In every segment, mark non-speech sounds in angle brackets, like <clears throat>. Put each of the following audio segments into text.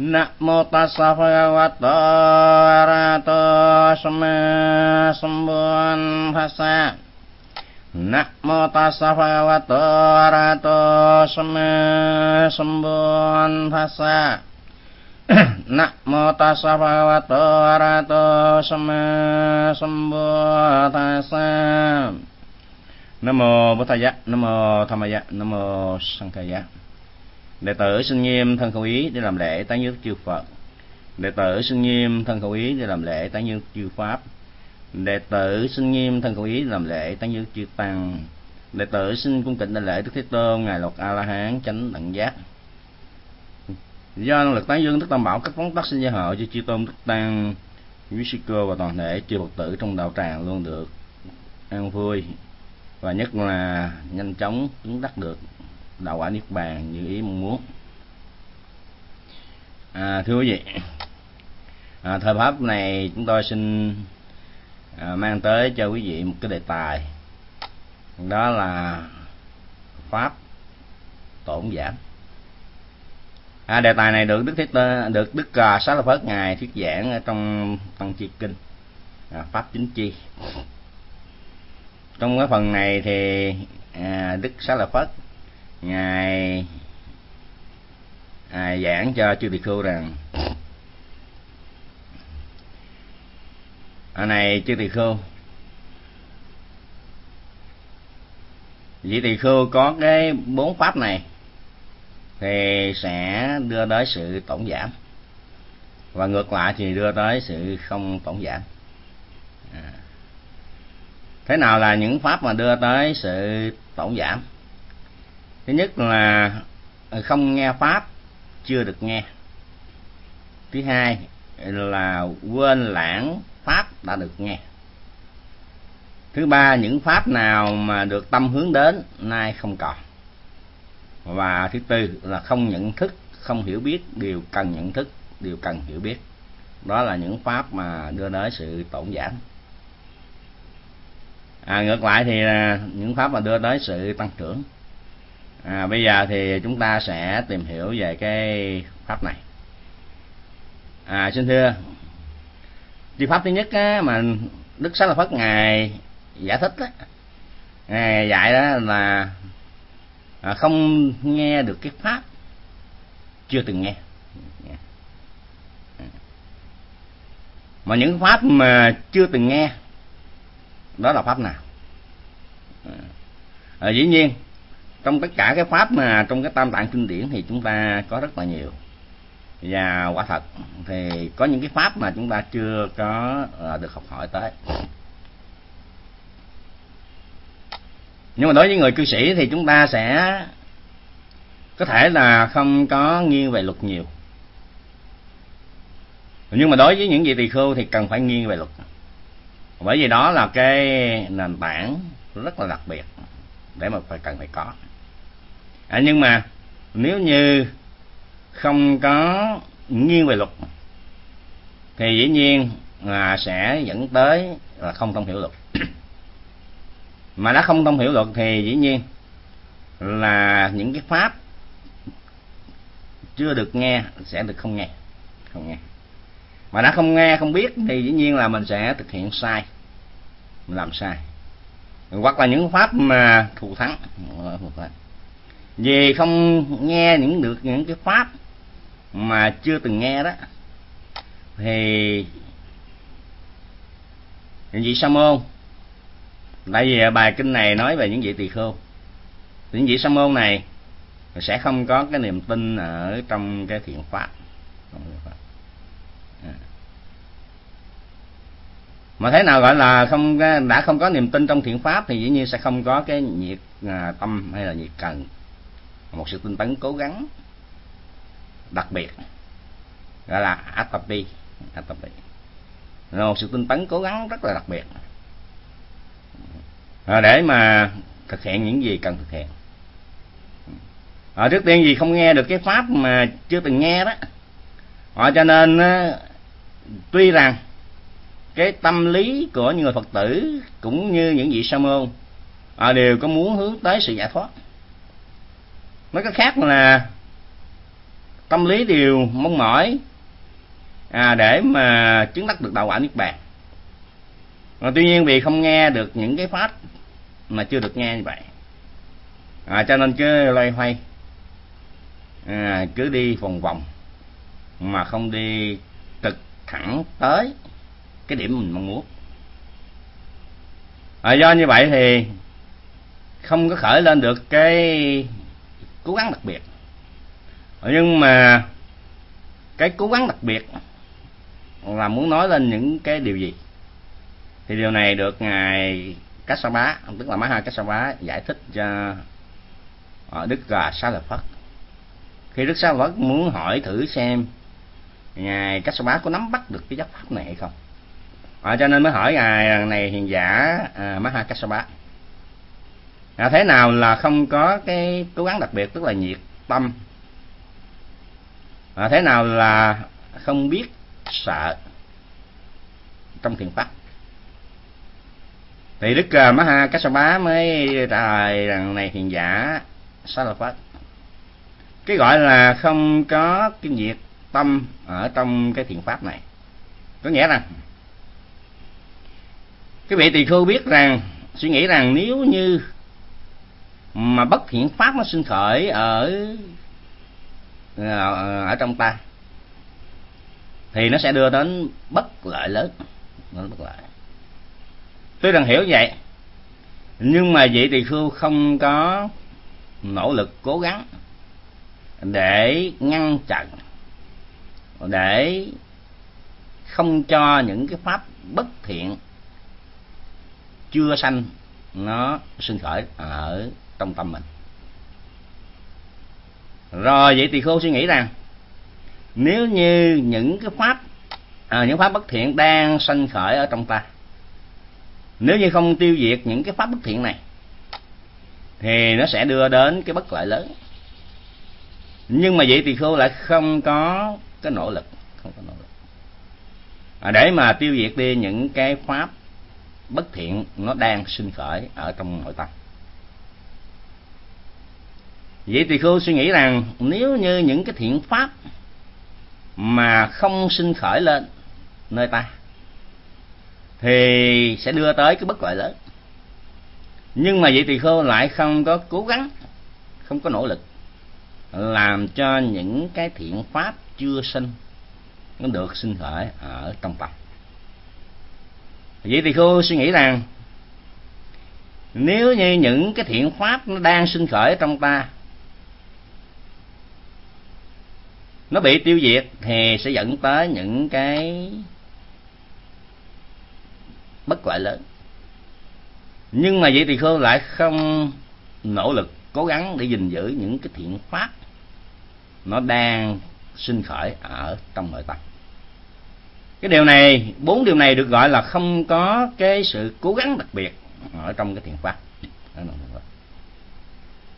นะโมตัสสะภะคะวะโตอะระหะโตสัมมาสัมพุทธัสสะนะโมตัสสะภะคะวะโตอะระหะโตสัมมาสัมพุทธัสสะนะโมตัสสะภะคะวะโตอะระหะโตสัมมาสัมพุทธัสสะ Nam mô Bổn Thầy Giá, Nam mô Tham Giá, Nam mô Sang Khai Giá. Đệ tử xin nghiêm thân khẩu ý để làm lễ tán dương chư Phật. Đệ tử xin nghiêm thân khẩu ý để làm lễ tán dương chư Pháp. Đệ tử xin nghiêm thân khẩu ý để làm lễ tán dương chư Tăng. Đệ tử xin cung kính đại lễ Đức Thế Tôn ngài Lộc A La Hán chánh đẳng giác. Do năng lực tán dương Đức Tam Bảo các phóng tác sinh gia hộ cho chư tôn Đức Tăng, quý sư cơ và toàn thể chư Phật tử trong đạo tràng luôn được an vui và nhất là nhanh chóng chứng đắc được đạo quả niết bàn như ý mong muốn. À, thưa quý vị à, thời pháp này chúng tôi xin à, mang tới cho quý vị một cái đề tài. Đó là pháp tổn giảm. À, đề tài này được đức thế được đức uh, xá lợi phất ngài thuyết giảng ở trong tăng chi kinh à, pháp chính chi. Trong cái phần này thì à, đức xá lợi phất ngài à, giảng cho chư tỳ khưu rằng à này chư tỳ khưu vị tỳ khưu có cái bốn pháp này thì sẽ đưa tới sự tổng giảm. Và ngược lại thì đưa tới sự không tổng giảm. À. Thế nào là những pháp mà đưa tới sự tổng giảm? Thứ nhất là ờ, không nghe pháp chưa được nghe. Thứ hai là quên lãng pháp đã được nghe. Thứ ba những pháp nào mà được tâm hướng đến nay không còn. Và thứ tư là không nhận thức không hiểu biết điều cần nhận thức điều cần hiểu biết. Đó là những pháp mà đưa tới sự tổn giảm. À, ngược lại thì những pháp mà đưa tới sự tăng trưởng à, bây giờ thì chúng ta sẽ tìm hiểu về cái pháp này. À, xin thưa chi pháp thứ nhất á, mà đức sách là phất ngài giải thích á, ngài dạy đó là à, không nghe được cái pháp chưa từng nghe. Mà những pháp mà chưa từng nghe đó là pháp nào? À, dĩ nhiên trong tất cả cái pháp mà trong cái tam tạng kinh điển thì chúng ta có rất là nhiều. Và quả thật thì có những cái pháp mà chúng ta chưa có ờ, được học hỏi tới. Nhưng mà đối với người cư sĩ thì chúng ta sẽ có thể là không có nghiêng về luật nhiều. Nhưng mà đối với những vị tỳ khưu thì cần phải nghiêng về luật. Bởi vì đó là cái nền tảng rất là đặc biệt để mà phải cần phải có à, nhưng mà nếu như không có nghiêng về luật thì dĩ nhiên là sẽ dẫn tới là không thông hiểu luật. <clears throat> Mà đã không thông hiểu luật thì dĩ nhiên là những cái pháp chưa được nghe sẽ được không nghe không nghe. Mà đã không nghe không biết thì dĩ nhiên là mình sẽ thực hiện sai mình làm sai. Hoặc là những pháp mà thù thắng về không nghe những được những cái pháp mà chưa từng nghe đó, thì những vị sa môn tại vì bài kinh này nói về những vị tỳ khưu những vị sa môn này sẽ không có cái niềm tin ở trong cái thiện pháp. Mà thế nào gọi là không đã không có niềm tin trong thiện pháp thì dĩ nhiên sẽ không có cái nhiệt à, tâm hay là nhiệt cần một sự tinh tấn cố gắng đặc biệt gọi là atopy atopy. Là một sự tinh tấn cố gắng rất là đặc biệt. À, để mà thực hiện những gì cần thực hiện. À, trước tiên gì không nghe được cái pháp mà chưa từng nghe đó à, cho nên tuy rằng cái tâm lý của những người phật tử cũng như những vị sa môn ờ, đều có muốn hướng tới sự giải thoát nói cách khác là tâm lý đều mong mỏi à, để mà chứng đắc được đạo quả niết bàn. Mà tuy nhiên vì không nghe được những cái pháp mà chưa được nghe như vậy. À, cho nên cứ loay hoay à, cứ đi vòng vòng mà không đi trực thẳng tới cái điểm mình mong muốn. À, do như vậy thì không có khởi lên được cái cố gắng đặc biệt. Nhưng mà cái cố gắng đặc biệt là muốn nói lên những cái điều gì? Thì điều này được ngài Kassapa tức là Maha Kassapa giải thích cho ở Đức Gà Sa Lợi Phất. Khi Đức Sa Lợi Phất muốn hỏi thử xem ngài Kassapa có nắm bắt được cái giáo pháp này hay không? À, cho nên mới hỏi ngài này hiền giả ờ, à, Maha Kassapa à, thế nào là không có cái cố gắng đặc biệt tức là nhiệt tâm? À, thế nào là không biết sợ trong thiền pháp? Thì đức à, uh, maha kassapa mới trả lời rằng này hiền giả sa la phật cái gọi là không có cái nhiệt tâm ở trong cái thiền pháp này. Có nghĩa rằng cái vị tỳ khưu biết rằng suy nghĩ rằng nếu như mà bất thiện pháp nó sinh khởi ở ờ, ở trong ta. Thì nó sẽ đưa đến bất lợi lớn. Nó bất lợi. Tôi rằng hiểu vậy, nhưng mà vị tỳ khưu không có nỗ lực cố gắng để ngăn chặn, để không cho những cái pháp bất thiện chưa sanh nó sinh khởi ở trong tâm mình. Rồi vậy thì khô suy nghĩ rằng nếu như những cái pháp à, những pháp bất thiện đang sanh khởi ở trong ta nếu như không tiêu diệt những cái pháp bất thiện này thì nó sẽ đưa đến cái bất lợi lớn. Nhưng mà vậy thì khô lại không có cái nỗ lực không có nỗ lực. À, để mà tiêu diệt đi những cái pháp bất thiện nó đang sinh khởi ở trong nội tâm vậy thì cô suy nghĩ rằng, nếu như những cái thiện pháp mà không sinh khởi lên nơi ta, thì sẽ đưa tới cái bất lợi lớn. Nhưng mà vậy thì khô lại không có cố gắng, không có nỗ lực làm cho những cái thiện pháp chưa sinh nó được sinh khởi ở trong tâm. Vậy thì khô suy nghĩ rằng, nếu như những cái thiện pháp nó đang sinh khởi trong ta nó bị tiêu diệt thì sẽ dẫn tới những cái bất lợi lớn. Nhưng mà vậy thì khô lại không nỗ lực cố gắng để gìn giữ những cái thiện pháp nó đang sinh khởi ở trong nội tâm. Cái điều này, bốn điều này được gọi là không có cái sự cố gắng đặc biệt ở trong cái thiện pháp.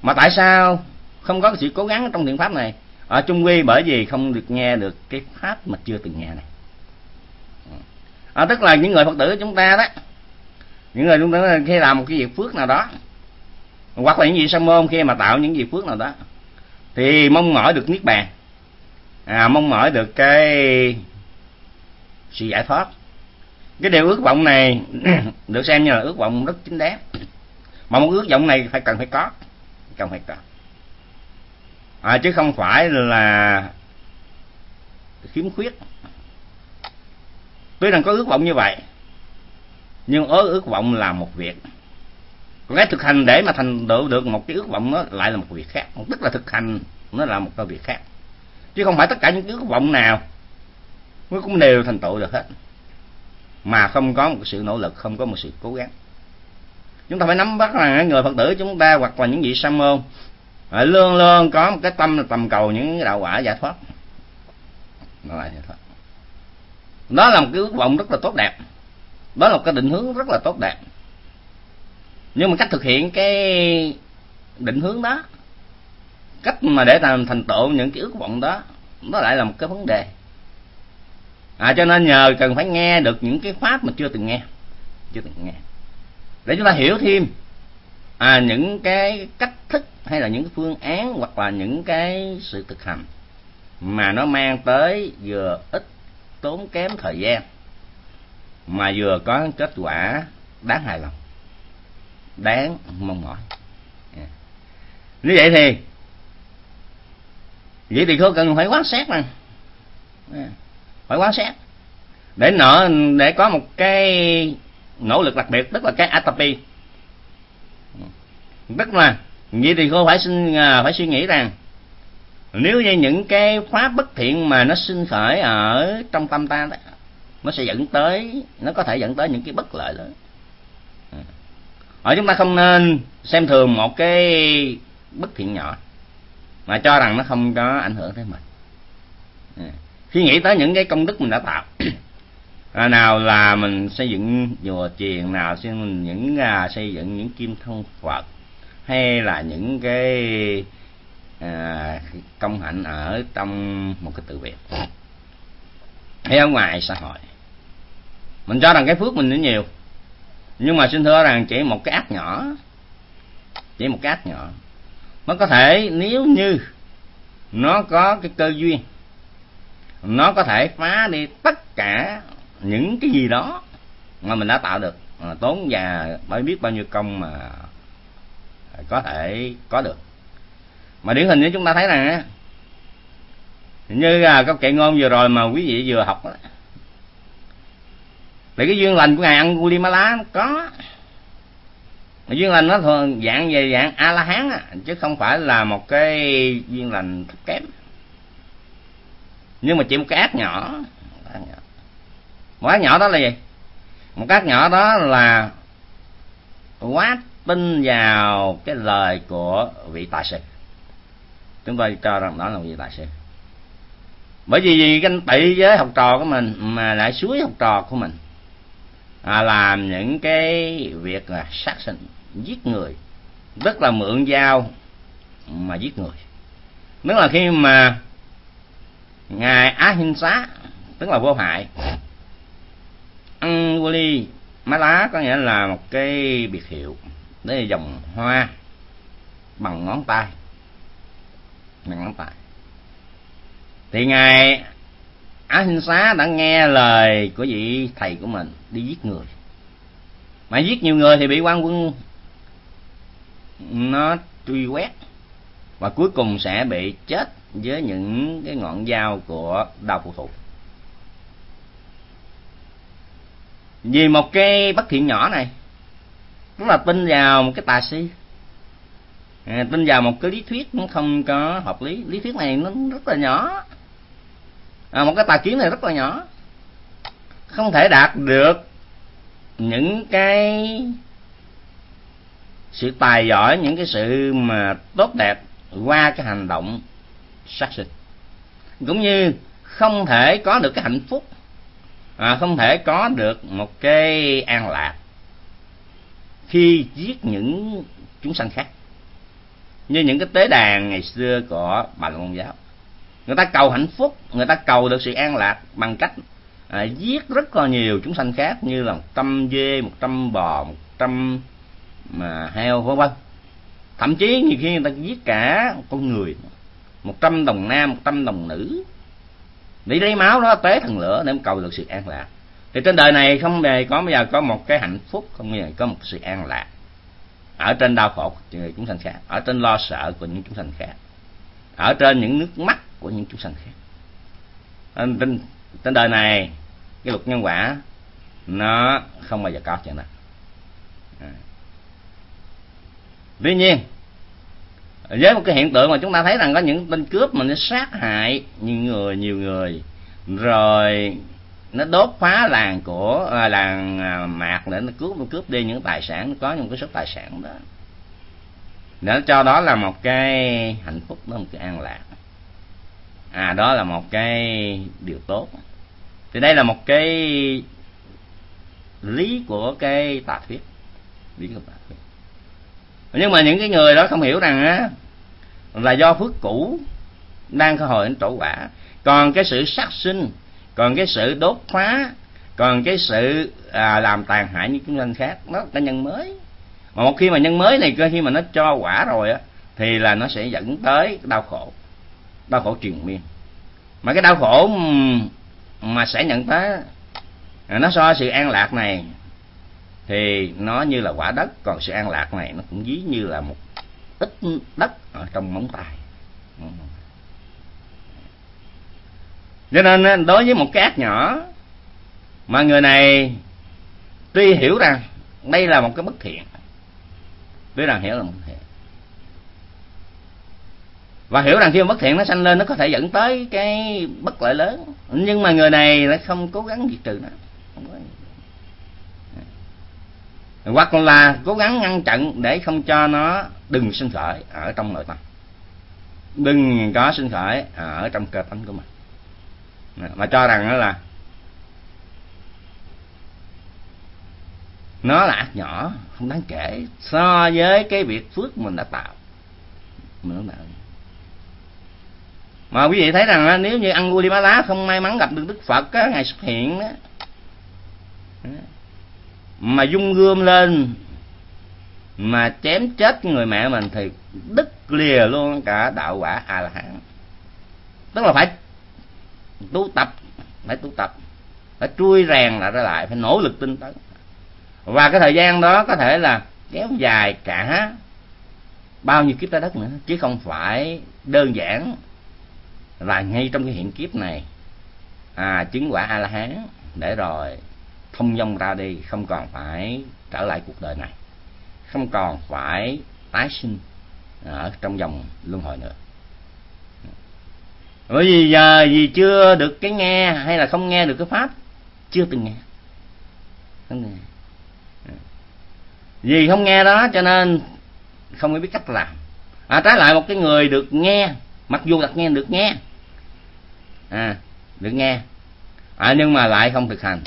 Mà tại sao không có cái sự cố gắng trong thiện pháp này? Ở trung quy bởi vì không được nghe được cái pháp mà chưa từng nghe này. À, tức là những người phật tử của chúng ta đó những người chúng ta khi làm một cái việc phước nào đó hoặc là những gì sa môn khi mà tạo những việc phước nào đó thì mong mỏi được niết bàn. À, mong mỏi được cái sự giải thoát. Cái điều ước vọng này <clears throat> được xem như là ước vọng rất chính đáng. Mà một ước vọng này phải cần phải có cần phải có à, chứ không phải là khiếm khuyết. Tuy rằng có ước vọng như vậy nhưng ớ ước vọng là một việc. Còn cái thực hành để mà thành tựu được một cái ước vọng nó lại là một việc khác. Tức là thực hành nó là một cái việc khác. Chứ không phải tất cả những ước vọng nào nó cũng đều thành tựu được hết. Mà không có một sự nỗ lực không có một sự cố gắng. Chúng ta phải nắm bắt rằng người phật tử chúng ta hoặc là những vị sa môn luôn luôn có một cái tâm là tầm cầu những đạo quả giải thoát. Đó là giải thoát. Đó là một cái ước vọng rất là tốt đẹp. Đó là một cái định hướng rất là tốt đẹp. Nhưng mà cách thực hiện cái định hướng đó, cách mà để làm thành tựu những cái ước vọng đó, nó lại là một cái vấn đề. À cho nên nhờ cần phải nghe được những cái pháp mà chưa từng nghe. Chưa từng nghe. Để chúng ta hiểu thêm à những cái cách thức hay là những phương án hoặc là những cái sự thực hành mà nó mang tới vừa ít tốn kém thời gian, mà vừa có kết quả đáng hài lòng, đáng mong mỏi yeah. như vậy thì vậy thì cô cần phải quan sát mà yeah. phải quan sát để nợ, để có một cái nỗ lực đặc biệt, tức là cái atopy tức là vậy thì cô phải xin à, phải suy nghĩ rằng nếu như những cái pháp bất thiện mà nó sinh khởi ở trong tâm ta đó nó sẽ dẫn tới nó có thể dẫn tới những cái bất lợi lớn. À. Ở chúng ta không nên xem thường một cái bất thiện nhỏ mà cho rằng nó không có ảnh hưởng tới mình. À. Khi nghĩ tới những cái công đức mình đã tạo <coughs> à, nào là mình xây dựng chùa chiền nào xây mình những à, xây dựng những kim thông phật hay là những cái à, công hạnh ở trong một cái tự viện hay ở ngoài xã hội. Mình cho rằng cái phước mình nó nhiều. Nhưng mà xin thưa rằng chỉ một cái ác nhỏ. Chỉ một cái ác nhỏ. Nó có thể nếu như nó có cái cơ duyên nó có thể phá đi tất cả những cái gì đó mà mình đã tạo được. À, tốn và phải biết bao nhiêu công mà có thể có được. Mà điển hình như chúng ta thấy rằng như à, các kệ ngôn vừa rồi mà quý vị vừa học đó, thì cái duyên lành của ngài Angulimala có. Mà duyên lành nó thường dạng về dạng a la hán á chứ không phải là một cái duyên lành thấp kém. Nhưng mà chỉ một cái ác nhỏ một ác nhỏ. Đó là gì? Một cái ác nhỏ đó là quá tin vào cái lời của vị tài sư chúng tôi cho rằng đó là vị tài sư bởi vì vì ganh tị với học trò của mình mà lại suối học trò của mình à, làm những cái việc là sát sinh giết người rất là mượn dao mà giết người. Tức là khi mà ngài á hinh xá tức là vô hại ăn ly má lá có nghĩa là một cái biệt hiệu đây là dòng hoa bằng ngón tay. Bằng ngón tay. Thì ngài á hinh xá đã nghe lời của vị thầy của mình đi giết người. Mà giết nhiều người thì bị quan quân nó truy quét. Và cuối cùng sẽ bị chết với những cái ngọn dao của đao phụ thuộc. Vì một cái bất thiện nhỏ này tức là tin vào một cái tà si. À, tin vào một cái lý thuyết nó không có hợp lý. Lý thuyết này nó rất là nhỏ. À, một cái tà kiến này rất là nhỏ. Không thể đạt được những cái sự tài giỏi những cái sự mà tốt đẹp qua cái hành động sát sinh. Cũng như không thể có được cái hạnh phúc. À, không thể có được một cái an lạc khi giết những chúng sanh khác. Như những cái tế đàn ngày xưa của bà la môn giáo. Người ta cầu hạnh phúc người ta cầu được sự an lạc bằng cách à, giết rất là nhiều chúng sanh khác như là một trăm dê một trăm bò một trăm mà heo vân vân. Thậm chí nhiều khi người ta giết cả con người một trăm đồng nam một trăm đồng nữ. Để lấy máu đó tế thần lửa để cầu được sự an lạc thì trên đời này không hề có bây giờ có một cái hạnh phúc không hề có một sự an lạc. Ở trên đau khổ của chúng sanh khác ở trên lo sợ của những chúng sanh khác ở trên những nước mắt của những chúng sanh khác. Trên, trên đời này cái luật nhân quả nó không bao giờ có chuyện đó à. tuy nhiên với một cái hiện tượng mà chúng ta thấy rằng có những tên cướp mà nó sát hại nhiều người nhiều người rồi nó đốt phá làng của à, làng à, mạc để nó cướp nó cướp đi những tài sản nó có những cái số tài sản đó. Để nó cho đó là một cái hạnh phúc đó một cái an lạc. À đó là một cái điều tốt. Thì đây là một cái lý của cái tà thuyết. Lý của tà thuyết. Nhưng mà những cái người đó không hiểu rằng á là do phước cũ đang cơ hội đến trổ quả. Còn cái sự sát sinh còn cái sự đốt phá còn cái sự à, làm tàn hại những chúng sanh khác nó là nhân mới. Mà một khi mà nhân mới này cơ khi mà nó cho quả rồi á thì là nó sẽ dẫn tới đau khổ đau khổ truyền miên. Mà cái đau khổ mà sẽ nhận tới à, nó so sự an lạc này thì nó như là quả đất còn sự an lạc này nó cũng ví như là một ít đất ở trong móng tay cho nên đối với một cái ác nhỏ, mà người này tuy hiểu rằng đây là một cái bất thiện, tuy rằng hiểu là bất thiện, và hiểu rằng khi mà bất thiện nó sanh lên, nó có thể dẫn tới cái bất lợi lớn. Nhưng mà người này lại không cố gắng diệt trừ nó. Hoặc là cố gắng ngăn chặn để không cho nó đừng sinh khởi ở trong nội tâm. Đừng có sinh khởi ở trong cơ tánh của mình mà cho rằng đó là nó là ác nhỏ không đáng kể. So với cái việc phước mình đã tạo. Mình đã tạo. Mà quý vị thấy rằng nếu như ăn guli lá không may mắn gặp được đức phật á, ngày xuất hiện đó mà dung gươm lên mà chém chết người mẹ mình thì đứt lìa luôn cả đạo quả a la hán. Tức là phải tu tập, phải tu tập. Phải trui rèn lại, ra lại, phải nỗ lực tinh tấn. Và cái thời gian đó có thể là kéo dài cả bao nhiêu kiếp trái đất nữa, chứ không phải đơn giản là ngay trong cái hiện kiếp này à chứng quả a la hán để rồi thông dong ra đi, không còn phải trở lại cuộc đời này, không còn phải tái sinh ở trong dòng luân hồi nữa bởi vì giờ vì chưa được cái nghe hay là không nghe được cái pháp chưa từng nghe. Không nghe. Vì không nghe đó cho nên không biết cách làm. À, trái lại một cái người được nghe mặc dù đặt nghe được nghe. À được nghe. À, nhưng mà lại à, không thực hành.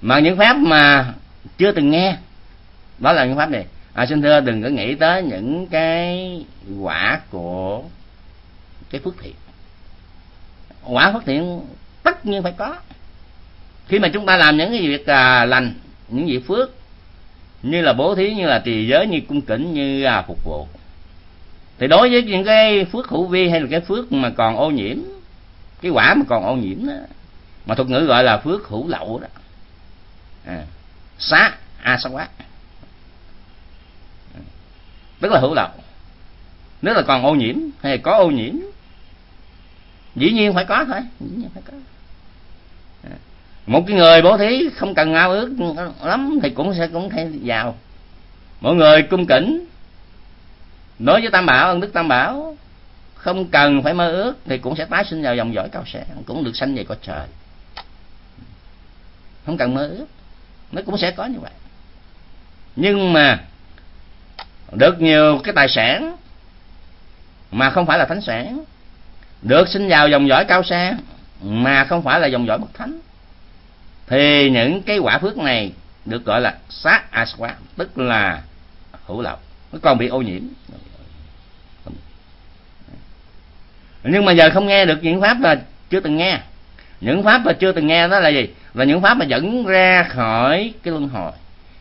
Mà những pháp mà chưa từng nghe đó là những pháp này. À, xin thưa đừng có nghĩ tới những cái quả của cái phước thiện. Quả phước thiện tất nhiên phải có. Khi mà chúng ta làm những cái việc à, lành những việc phước như là bố thí như là trì giới như cung kính như à, phục vụ thì đối với những cái phước hữu vi hay là cái phước mà còn ô nhiễm cái quả mà còn ô nhiễm đó mà thuật ngữ gọi là phước hữu lậu đó à, xá a sa quá tức là hữu lậu. Nếu là còn ô nhiễm hay có ô nhiễm dĩ nhiên phải có thôi. Dĩ nhiên phải có. À, một cái người bố thí không cần ao ước lắm thì cũng sẽ cũng thể giàu. Mọi người cung kính, nói với tam bảo, ân đức tam bảo, không cần phải mơ ước thì cũng sẽ tái sinh vào dòng dõi cao sẽ cũng được sanh về cõi trời. Không cần mơ ước, nó cũng sẽ có như vậy. Nhưng mà được nhiều cái tài sản mà không phải là thánh sản được sinh vào dòng dõi cao sang mà không phải là dòng dõi bậc thánh. Thì những cái quả phước này được gọi là sát aswa tức là hữu lậu. Nó còn bị ô nhiễm. Nhưng mà giờ không nghe được những pháp là chưa từng nghe. Những pháp mà chưa từng nghe đó là gì? Là những pháp mà dẫn ra khỏi cái luân hồi.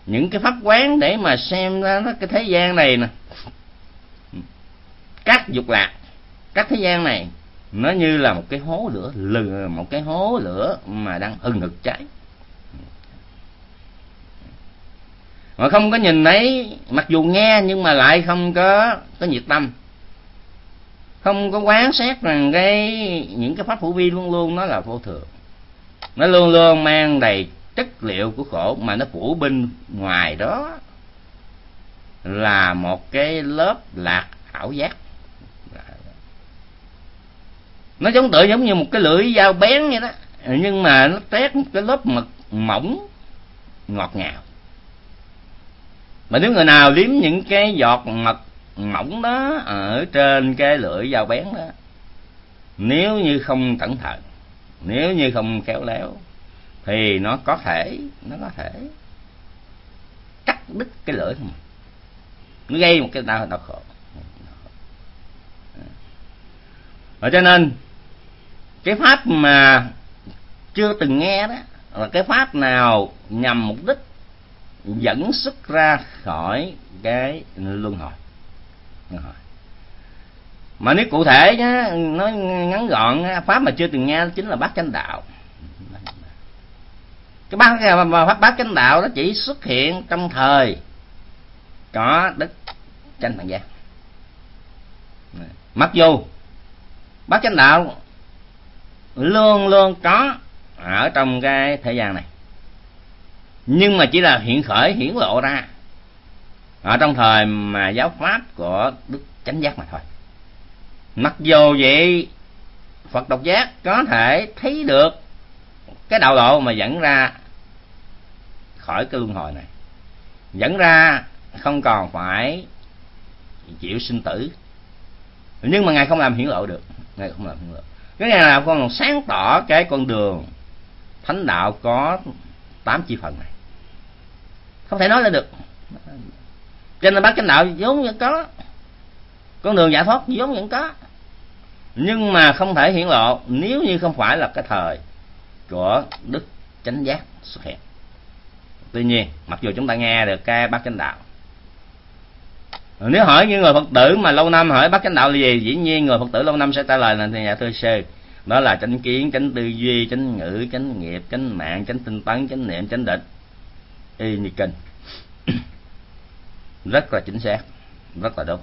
Những cái pháp quán để mà xem ra cái thế gian này nè. Các dục lạc, các thế gian này nó như là một cái hố lửa lừa một cái hố lửa mà đang hừng hực cháy. Mà không có nhìn thấy, mặc dù nghe nhưng mà lại không có có nhiệt tâm. Không có quán xét rằng cái, những cái pháp hữu vi luôn luôn nó là vô thường. Nó luôn luôn mang đầy chất liệu của khổ mà nó phủ bên ngoài đó là một cái lớp lạc ảo giác nó giống tự giống như một cái lưỡi dao bén vậy đó. Nhưng mà nó tét một cái lớp mật mỏng, ngọt ngào. Mà nếu người nào liếm những cái giọt mật mỏng đó ở trên cái lưỡi dao bén đó, nếu như không cẩn thận, nếu như không khéo léo, thì nó có thể, nó có thể cắt đứt cái lưỡi của mình. Nó gây một cái đau đau khổ. Và cho nên cái pháp mà chưa từng nghe đó là cái pháp nào nhằm mục đích dẫn xuất ra khỏi cái luân hồi. Mà nếu cụ thể nhá, nói ngắn gọn, pháp mà chưa từng nghe chính là bát chánh đạo. Cái bát pháp bát chánh đạo nó chỉ xuất hiện trong thời có đức chánh bằng gian mặc dù bát chánh đạo luôn luôn có ở trong cái thế gian này. Nhưng mà chỉ là hiện khởi, hiển lộ ra ở trong thời mà giáo pháp của đức chánh giác mà thôi. Mặc dù vậy, phật độc giác có thể thấy được cái đạo lộ mà dẫn ra khỏi cái luân hồi này. Dẫn ra không còn phải chịu sinh tử. Nhưng mà ngài không làm hiển lộ được. Ngài không làm hiển lộ cái này là con sáng tỏ cái con đường thánh đạo có tám chi phần này. Không thể nói lên được. Cho nên bác chánh đạo vốn vẫn có. Con đường giải thoát vốn vẫn có. Nhưng mà không thể hiển lộ nếu như không phải là cái thời của đức chánh giác xuất hiện. Tuy nhiên, mặc dù chúng ta nghe được cái bát chánh đạo nếu hỏi những người phật tử mà lâu năm hỏi bắt chánh đạo là gì dĩ nhiên người phật tử lâu năm sẽ trả lời là nhà dạ thơ sư. Đó là chánh kiến chánh tư duy chánh ngữ chánh nghiệp chánh mạng chánh tinh tấn chánh niệm chánh định. Y như kinh. <coughs> Rất là chính xác rất là đúng.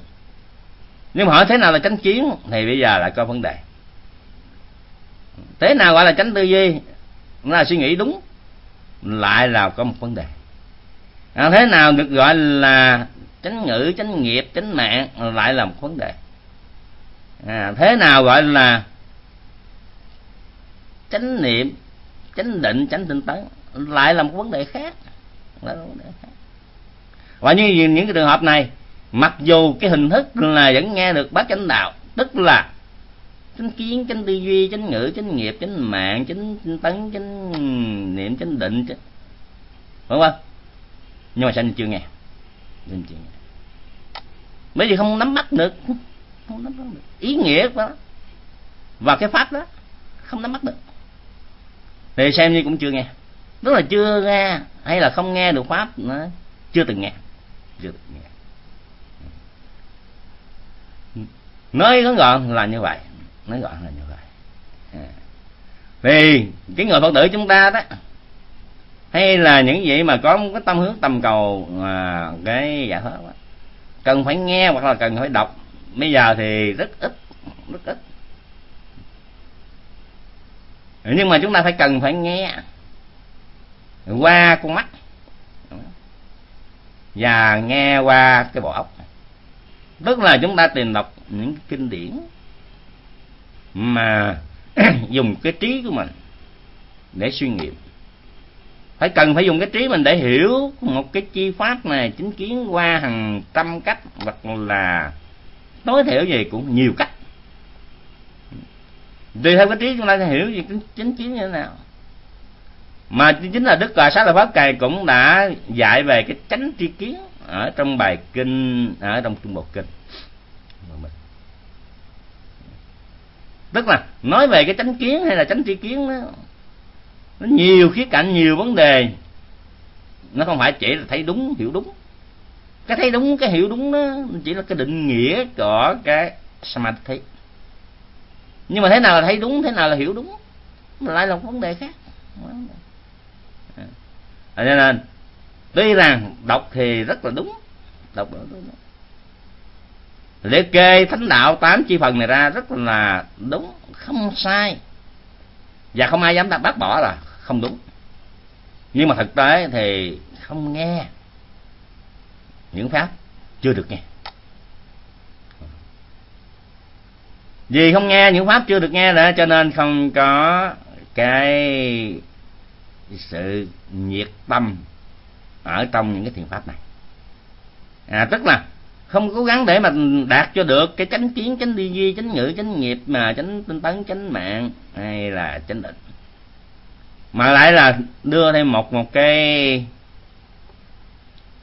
Nhưng mà hỏi thế nào là chánh kiến thì bây giờ lại có vấn đề. Thế nào gọi là chánh tư duy? Là suy nghĩ đúng lại là có một vấn đề. À, thế nào được gọi là chánh ngữ chánh nghiệp chánh mạng lại là một vấn đề. À, thế nào gọi là chánh niệm chánh định chánh tinh tấn lại là một vấn đề khác. Lại là vấn đề khác. Và như những cái trường hợp này mặc dù cái hình thức là vẫn nghe được bát chánh đạo tức là chánh kiến chánh tư duy chánh ngữ chánh nghiệp chánh mạng chánh tấn chánh niệm chánh định chánh... đúng không nhưng mà sao chưa nghe? Nên chuyện này bởi vì không nắm bắt được, không nắm bắt được. Ý nghĩa của nó và cái pháp đó không nắm bắt được. Thì xem như cũng chưa nghe. Tức là chưa nghe hay là không nghe được pháp nữa chưa từng nghe. Chưa từng nghe. Nói ngắn gọn là như vậy. Nói gọn là như vậy. À. vì cái người phật tử chúng ta đó hay là những vị mà có một cái tâm hướng tầm cầu à, cái giải thoát cần phải nghe hoặc là cần phải đọc. Bây giờ thì rất ít rất ít. Nhưng mà chúng ta phải cần phải nghe. Qua con mắt. Và nghe qua cái bộ óc. Tức là chúng ta tìm đọc những kinh điển mà <clears throat> dùng cái trí của mình để suy nghiệm phải cần phải dùng cái trí mình để hiểu một cái chi pháp này chính kiến qua hàng trăm cách, hoặc là tối thiểu gì cũng nhiều cách. Tùy theo cái trí chúng ta sẽ hiểu gì chính kiến như thế nào. Mà chính là đức Bà xá lợi pháp cày cũng đã dạy về cái chánh tri kiến ở trong bài kinh, ở trong trung bộ kinh. Tức là nói về cái chánh kiến hay là chánh tri kiến đó nó nhiều khía cạnh nhiều vấn đề. Nó không phải chỉ là thấy đúng hiểu đúng. Cái thấy đúng cái hiểu đúng đó chỉ là cái định nghĩa của cái samadhi. Nhưng mà thế nào là thấy đúng thế nào là hiểu đúng? Lại là một vấn đề khác. À, cho nên tuy rằng đọc thì rất là đúng. Đọc là đúng. liệt kê thánh đạo tám chi phần này ra rất là đúng không sai. Và không ai dám đặt bác bỏ là không đúng. Nhưng mà thực tế thì không nghe những pháp chưa được nghe. Vì không nghe những pháp chưa được nghe nữa, cho nên không có cái sự nhiệt tâm ở trong những cái thiền pháp này. À tức là không cố gắng để mà đạt cho được cái chánh kiến, chánh đi duy, chánh ngữ, chánh nghiệp mà, chánh tinh tấn, chánh mạng hay là chánh định mà lại là đưa thêm một một cái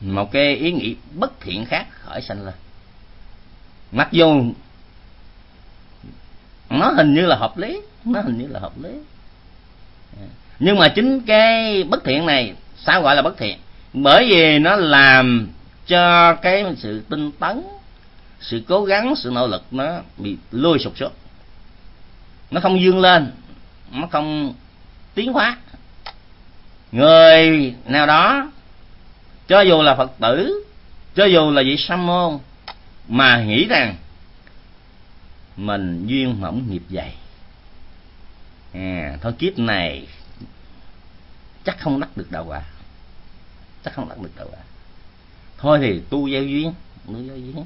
một cái ý nghĩ bất thiện khác khởi sanh lên. Mặc dù nó hình như là hợp lý, nó hình như là hợp lý. Nhưng mà chính cái bất thiện này, sao gọi là bất thiện? Bởi vì nó làm cho cái sự tinh tấn, sự cố gắng, sự nỗ lực nó bị lôi sụp xuống. Nó không dương lên, nó không tiến hóa người nào đó cho dù là phật tử cho dù là vị sa môn mà nghĩ rằng mình duyên mỏng nghiệp dày. À, thôi kiếp này chắc không đắc được đạo quả à. chắc không đắc được đạo quả à. thôi thì tu gieo duyên tu gieo duyên.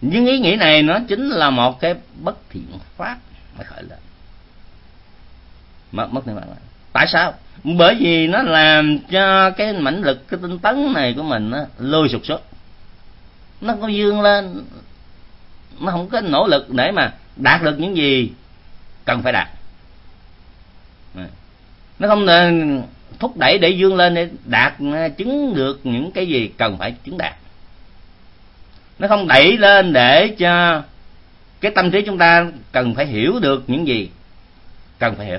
Những ý nghĩ này nó chính là một cái bất thiện pháp mới khởi lên. Mất mất thiện pháp tại sao? Bởi vì nó làm cho cái mãnh lực, cái tinh tấn này của mình nó lôi sụt xuống nó có dương lên. Nó không có nỗ lực để mà đạt được những gì cần phải đạt. Nó không thúc đẩy để dương lên để đạt à, chứng được những cái gì cần phải chứng đạt. Nó không đẩy lên để cho cái tâm trí chúng ta cần phải hiểu được những gì cần phải hiểu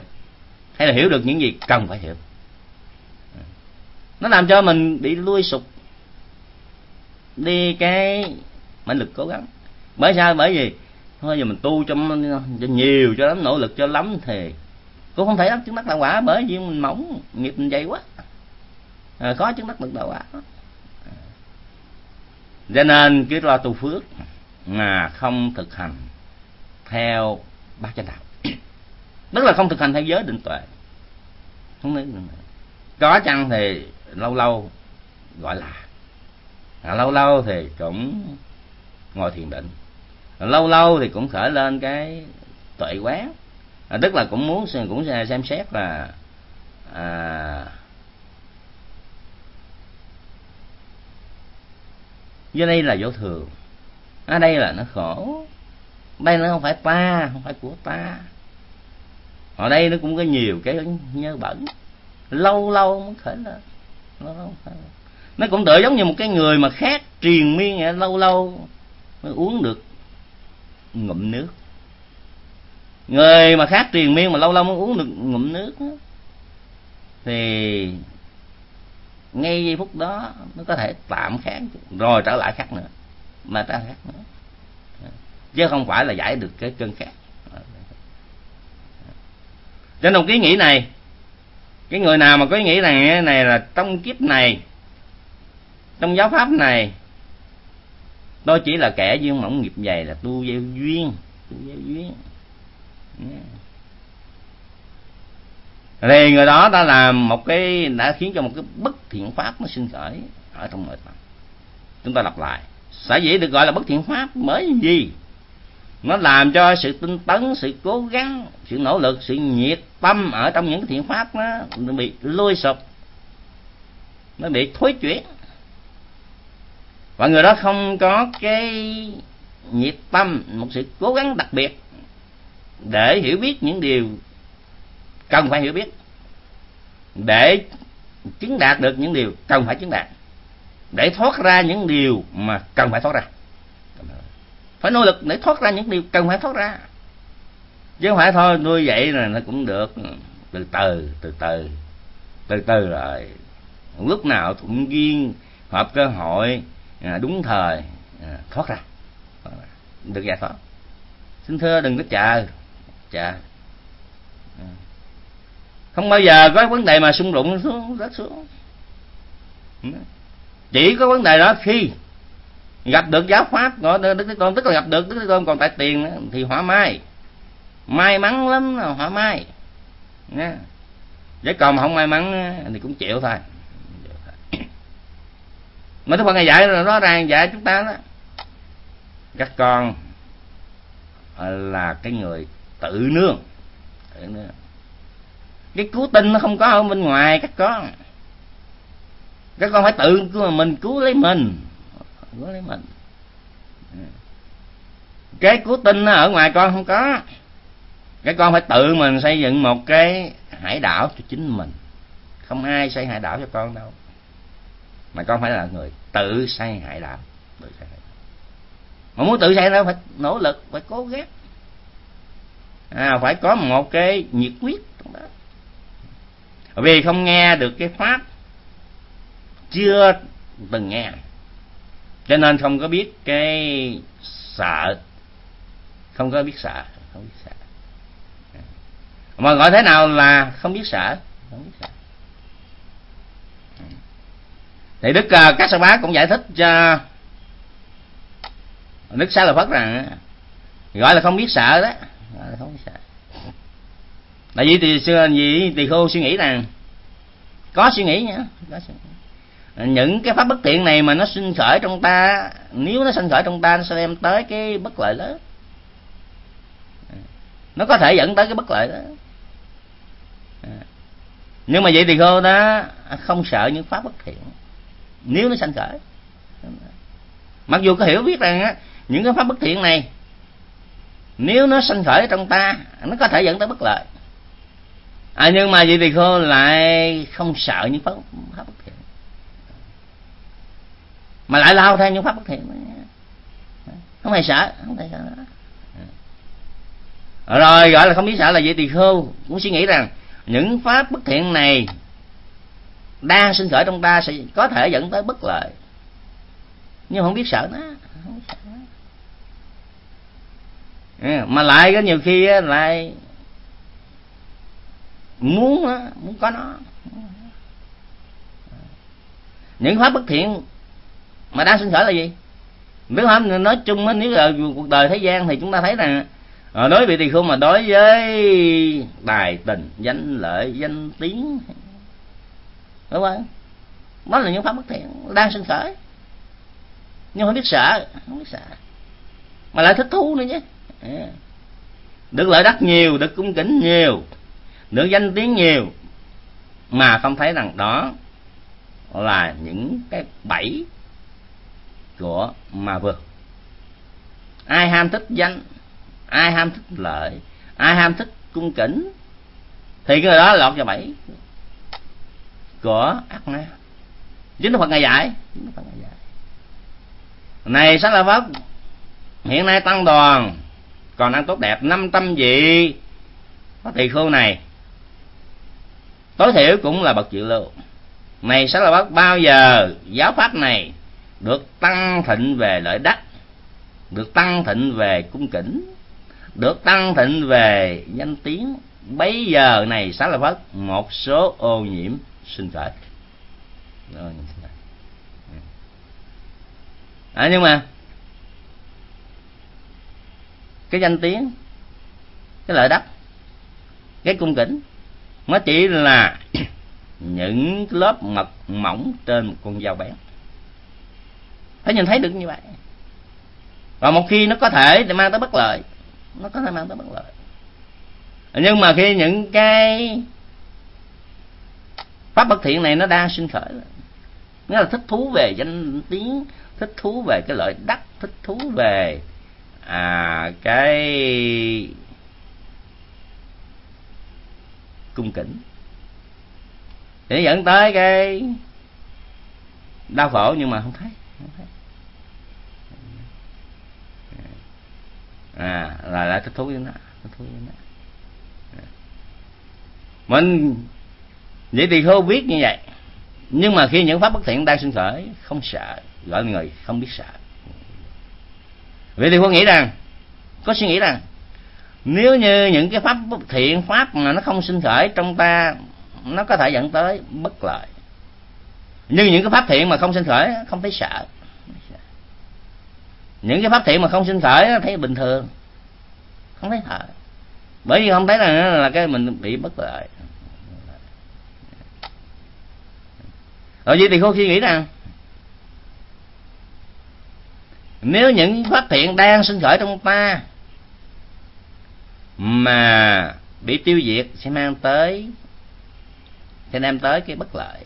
hay là hiểu được những gì cần phải hiểu. Nó làm cho mình bị lui sụp. Đi cái mãnh lực cố gắng. Bởi sao? Bởi vì thôi giờ mình tu cho, cho nhiều cho lắm nỗ lực cho lắm thì cũng không thể đắc chứng đắc đạo quả bởi vì mình mỏng nghiệp mình dày quá. À, khó chứng đắc được đạo quả. Cho nên cứ lo tu phước mà không thực hành theo ba chánh đạo tức là không thực hành theo giới định tuệ. Không nên có chăng thì lâu lâu gọi là. À, lâu lâu thì cũng ngồi thiền định. À, lâu lâu thì cũng khởi lên cái tuệ quán. À, tức là cũng muốn cũng xem xét là à, dưới đây là vô thường. Ở đây là nó khổ. Đây nó không phải ta không phải của ta ở đây nó cũng có nhiều cái nhớ bẩn. Lâu lâu mới khởi lên lâu lâu khởi lên. nó cũng tựa giống như một cái người mà khát triền miên vậy, lâu lâu mới uống được ngụm nước. Người mà khát triền miên mà lâu lâu mới uống được ngụm nước thì ngay giây phút đó nó có thể tạm kháng rồi trở lại khác nữa mà ta khác nữa. Chứ không phải là giải được cái cơn khát trên đồng ký nghĩ này, cái người nào mà có ý nghĩ này này là trong kiếp này trong giáo pháp này tôi chỉ là kẻ duyên mỏng nghiệp dày là tu gieo duyên, tu gieo duyên thì người đó đã làm một cái, đã khiến cho một cái bất thiện pháp nó sinh khởi ở trong nội tâm chúng ta lặp lại, sở dĩ được gọi là bất thiện pháp mới gì? Nó làm cho sự tinh tấn, sự cố gắng, sự nỗ lực, sự nhiệt tâm ở trong những cái thiện pháp nó bị lôi sụp, nó bị thối chuyển. Và người đó không có cái nhiệt tâm, một sự cố gắng đặc biệt để hiểu biết những điều cần phải hiểu biết, để chứng đạt được những điều cần phải chứng đạt, để thoát ra những điều mà cần phải thoát ra phải nỗ lực để thoát ra những điều cần phải thoát ra. Chứ không phải thôi, nuôi vậy là nó cũng được. Từ từ từ từ từ từ rồi. Lúc nào thuận duyên, hợp cơ hội à, đúng thời à, thoát ra. Được giải thoát. Xin thưa đừng có chờ. Chờ. À. Không bao giờ có vấn đề mà xung đụng xuống, rớt xuống. Chỉ có vấn đề đó khi gặp được giáo pháp gọi đức thế tôn, tức là gặp được đức thế tôn, còn tại tiền thì hỏa mai. May mắn lắm là hỏa mai. Nha. Vậy còn mà không may mắn thì cũng chịu thôi. <coughs> Mà đức phật ngày dạy là rõ ràng dạy chúng ta đó. Các con là cái người tự nương. Tự nương. Cái cứu tinh nó không có ở bên ngoài các con. Các con phải tự mình cứu lấy mình hứa lấy mình. Cái cứu tinh nó ở ngoài con không có. Cái con phải tự mình xây dựng một cái hải đảo cho chính mình. Không ai xây hải đảo cho con đâu. Mà con phải là người tự xây hải đảo. Tự xây hải đảo. mà muốn tự xây nó phải nỗ lực phải cố gắng. À, phải có một cái nhiệt quyết trong đó. Vì không nghe được cái pháp chưa từng nghe cho nên không có biết cái sợ. Không có biết sợ. Không biết sợ. Mà gọi thế nào là không biết sợ? Không biết sợ. Thì đức uh, các sa bá cũng giải thích cho đức xá lợi phất rằng gọi là không biết sợ đó. Gọi là không biết sợ. Tại vì thì xưa gì thì khô suy nghĩ rằng có suy nghĩ nhá có suy nghĩ những cái pháp bất thiện này mà nó sinh khởi trong ta nếu nó sinh khởi trong ta nó sẽ đem tới cái bất lợi lớn. Nó có thể dẫn tới cái bất lợi đó nhưng mà vậy thì cô đó không sợ những pháp bất thiện nếu nó sanh khởi. Mặc dù có hiểu biết rằng á, những cái pháp bất thiện này nếu nó sanh khởi trong ta nó có thể dẫn tới bất lợi. À, nhưng mà vậy thì cô lại không sợ những pháp, pháp bất thiện mà lại lao theo những pháp bất thiện. Không hề sợ, không hề sợ. Rồi, gọi là không biết sợ là vậy thì khô cũng suy nghĩ rằng những pháp bất thiện này đang sinh khởi trong ta sẽ có thể dẫn tới bất lợi. Nhưng không biết sợ nó, không biết sợ nó. Mà lại có nhiều khi lại muốn muốn có nó. Những pháp bất thiện mà đang sinh khởi là gì? Nếu không nói chung nếu là cuộc đời thế gian thì chúng ta thấy rằng ờ, đối với tỳ khưu mà đối với tài tình, danh lợi, danh tiếng, đúng không? Đó là những pháp bất thiện đang sinh khởi. Nhưng không biết sợ, không biết sợ. Mà lại thích thú nữa chứ. Dạ. Được lợi đắc nhiều, được cung kính nhiều, được danh tiếng nhiều. Mà không thấy rằng đó là những cái bẫy của ma vương. Ai ham thích danh, ai ham thích lợi, ai ham thích cung kính, thì cái người đó lọt vào bẫy của ác ma. Chính đức phật ngày dạy. Chính đức phật ngày dạy. Này, sáng la pháp, hiện nay tăng đoàn còn đang tốt đẹp năm trăm vị có tỳ khưu này. Tối thiểu cũng là bậc dự lưu. Này sẽ là phất bao giờ giáo pháp này được tăng thịnh về lợi đắc được tăng thịnh về cung kính được tăng thịnh về danh tiếng. Bấy giờ này sáng lợi phất một số ô nhiễm sinh khởi. Ừ. À, nhưng mà cái danh tiếng cái lợi đắc cái cung kính nó chỉ là <coughs> những lớp mật mỏng trên một con dao bén phải nhìn thấy được như vậy. Và một khi nó có thể thì mang tới bất lợi. Nó có thể mang tới bất lợi. Nhưng mà khi những cái pháp bất thiện này nó đang sinh khởi nghĩa là thích thú về danh tiếng thích thú về cái lợi đắc thích thú về à cái cung kính để dẫn tới cái đau khổ nhưng mà không thấy, không thấy. À là đã thích thú với nó, thích thú với nó. À. mình vậy thì thôi biết như vậy. Nhưng mà khi những pháp bất thiện đang sinh khởi, không sợ, gọi người không biết sợ. Vậy thì không nghĩ rằng, có suy nghĩ rằng, nếu như những cái pháp bất thiện, pháp mà nó không sinh khởi trong ta, nó có thể dẫn tới bất lợi. Nhưng những cái pháp thiện mà không sinh khởi, không thấy sợ những cái pháp thiện mà không sinh khởi thấy bình thường. Không thấy thở bởi vì không thấy là là cái mình bị bất lợi. Rồi vậy thì cô suy nghĩ rằng nếu những pháp thiện đang sinh khởi trong ta mà bị tiêu diệt, sẽ mang tới, sẽ đem tới cái bất lợi.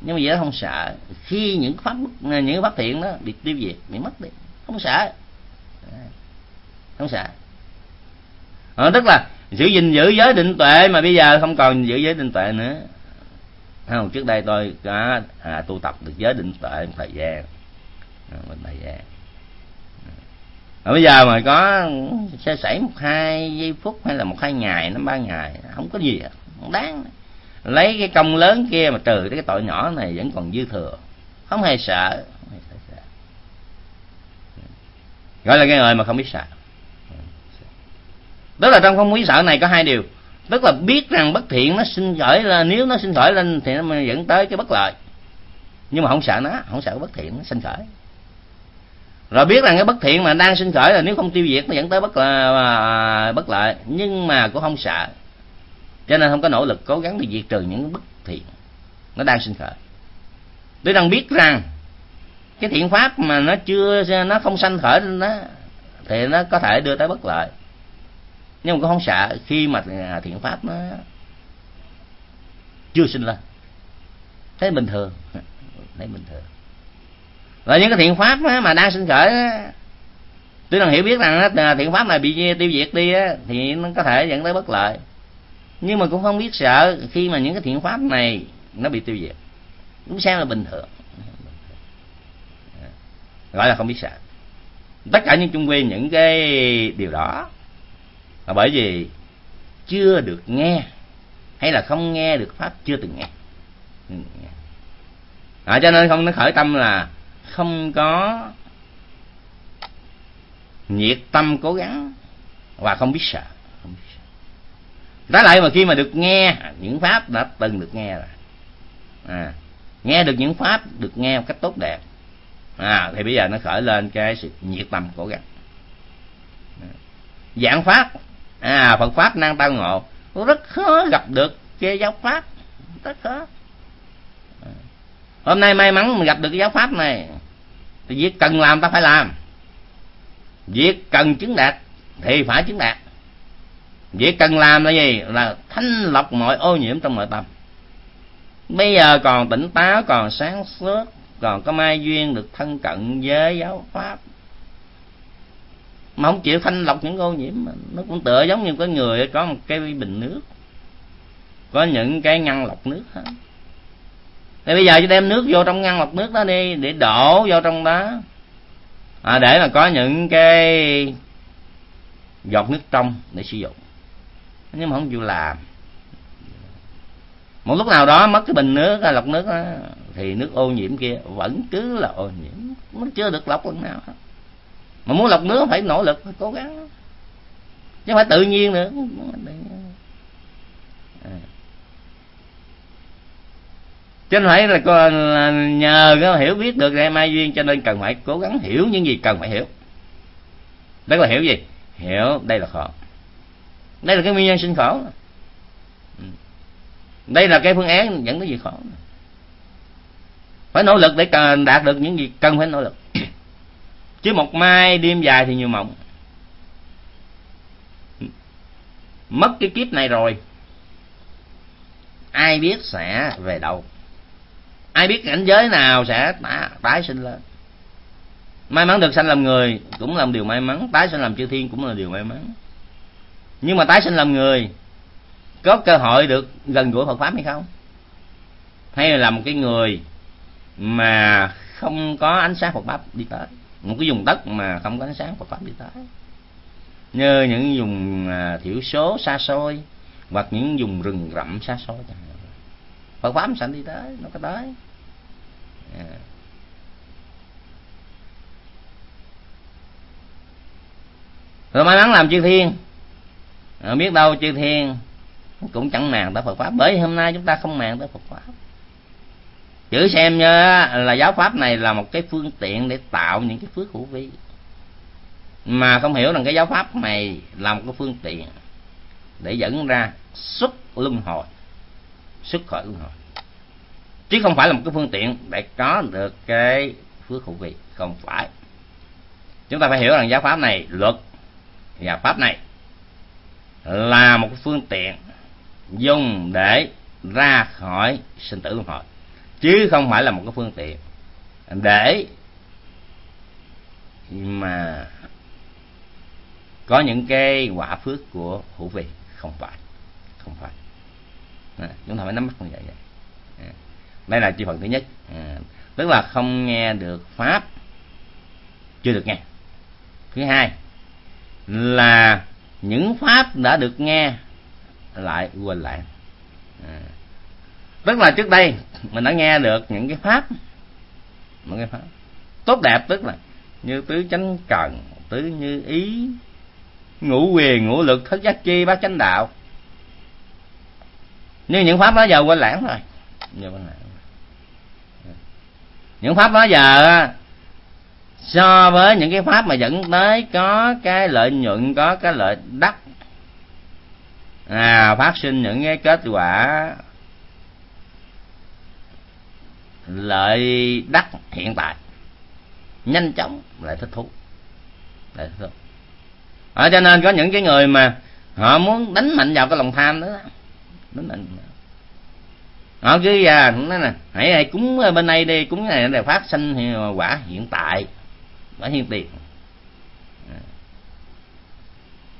Nhưng mà vậy đó không sợ. Khi những pháp những pháp thiện đó bị tiêu diệt, bị mất đi không sợ. Không sợ. À, tức là giữ gìn giữ giới định tuệ mà bây giờ không còn giữ giới định tuệ nữa. Không? Trước đây tôi có à, tu tập được giới định tuệ một thời gian. À, một thời gian. À, bây giờ mà có sẽ xảy một hai giây phút hay là một hai ngày năm ba ngày không có gì à. không đáng. Lấy cái công lớn kia mà trừ cái tội nhỏ này vẫn còn dư thừa. Không hề sợ gọi là cái người mà không biết sợ. Tức là trong không biết sợ này có hai điều. Tức là biết rằng bất thiện nó sinh khởi là nếu nó sinh khởi lên thì nó dẫn tới cái bất lợi. Nhưng mà không sợ nó, không sợ bất thiện nó sinh khởi. Rồi biết rằng cái bất thiện mà đang sinh khởi là nếu không tiêu diệt nó dẫn tới bất là bất lợi. Nhưng mà cũng không sợ. Cho nên không có nỗ lực cố gắng để diệt trừ những bất thiện nó đang sinh khởi. Tôi đang biết rằng cái thiện pháp mà nó chưa, nó không sanh khởi nó thì nó có thể đưa tới bất lợi. Nhưng mà cũng không sợ, khi mà thiện pháp nó chưa sinh lên. Thấy bình thường. Thấy bình thường. Và những cái thiện pháp mà đang sinh khởi tôi đang hiểu biết rằng thiện pháp này bị tiêu diệt đi thì nó có thể dẫn tới bất lợi. Nhưng mà cũng không biết sợ khi mà những cái thiện pháp này nó bị tiêu diệt. Cũng xem là bình thường gọi là không biết sợ. Tất cả những chung quy những cái điều đó là bởi vì chưa được nghe hay là không nghe được pháp chưa từng nghe. Ừ, à, cho nên không nó khởi tâm là không có nhiệt tâm cố gắng và không biết sợ. Trái lại mà khi mà được nghe những pháp đã từng được nghe rồi. À, nghe được những pháp được nghe một cách tốt đẹp à, thì bây giờ nó khởi lên cái sự nhiệt tâm cố gắng giảng pháp. À phật pháp năng tao ngộ. Rất khó gặp được cái giáo pháp. Rất khó. Hôm nay may mắn mình gặp được cái giáo pháp này. Thì việc cần làm ta phải làm. Việc cần chứng đạt thì phải chứng đạt. Việc cần làm là gì? Là thanh lọc mọi ô nhiễm trong nội tâm. Bây giờ còn tỉnh táo còn sáng suốt còn có mai duyên được thân cận với giáo pháp. Mà không chịu thanh lọc những ô nhiễm mà nó cũng tựa giống như có người có một cái bình nước. Có những cái ngăn lọc nước hết. Thì bây giờ cho đem nước vô trong ngăn lọc nước đó đi để đổ vô trong đó. À, để mà có những cái giọt nước trong để sử dụng. Nhưng mà không chịu làm. Một lúc nào đó mất cái bình nước lọc nước đó, thì nước ô nhiễm kia vẫn cứ là ô nhiễm. Nó chưa được lọc lần nào. Hết mà muốn lọc nước phải nỗ lực phải cố gắng. Chứ không phải tự nhiên nữa. À. chứ không phải là, nhờ cái hiểu biết được ra mai duyên cho nên cần phải cố gắng hiểu những gì cần phải hiểu. Đấy là hiểu gì? Hiểu đây là khổ. Đây là cái nguyên nhân sinh khổ. Ừ. Đây là cái phương án dẫn tới gì khổ phải nỗ lực để đạt được những gì cần phải nỗ lực. <coughs> Chứ một mai đêm dài thì nhiều mộng. Mất cái kiếp này rồi. Ai biết sẽ về đâu. Ai biết cảnh giới nào sẽ tái sinh lên. May mắn được sanh làm người cũng là một điều may mắn. Tái sinh làm chư thiên cũng là điều may mắn. Nhưng mà tái sinh làm người có cơ hội được gần gũi Phật pháp hay không? Hay là một cái người mà không có ánh sáng Phật pháp đi tới. Một cái vùng đất mà không có ánh sáng Phật pháp đi tới. Như những vùng à, thiểu số xa xôi hoặc những vùng rừng rậm xa xôi. Phật pháp sẵn đi tới nó có tới. À. rồi may mắn làm chư thiên. À, biết đâu chư thiên cũng chẳng màng tới Phật pháp. Bởi hôm nay chúng ta không màng tới Phật pháp chữ xem như là giáo pháp này là một cái phương tiện để tạo những cái phước hữu vi. Mà không hiểu rằng cái giáo pháp này là một cái phương tiện để dẫn ra xuất luân hồi, xuất khỏi luân hồi. Chứ không phải là một cái phương tiện để có được cái phước hữu vi. Không phải. Chúng ta phải hiểu rằng giáo pháp này, luật và pháp này là một cái phương tiện dùng để ra khỏi sinh tử luân hồi chứ không phải là một cái phương tiện. Để mà có những cái quả phước của hữu vi không phải không phải. À, chúng ta phải nắm bắt như vậy, À, đây là chi phần thứ nhất. À, tức là không nghe được pháp chưa được nghe. Thứ hai là những pháp đã được nghe lại quên lại. À, tức là trước đây, mình đã nghe được những cái pháp. Những cái pháp tốt đẹp, tức là như tứ chánh cần, tứ như ý, ngũ quyền, ngũ lực thất giác chi, bát chánh đạo. Nhưng những pháp đó giờ quên lãng rồi. Giờ quên lãng những pháp đó giờ, so với những cái pháp mà dẫn tới có cái lợi nhuận, có cái lợi đắc. À phát sinh những cái kết quả lợi đắc hiện tại nhanh chóng lại thích thú. Lại thích thú. Ở cho nên có những cái người mà họ muốn đánh mạnh vào cái lòng tham đó, đánh mạnh họ cứ à nói nè, hãy hãy cúng bên đây đi, cúng này để phát sinh quả hiện tại, quả hiện tiền. À.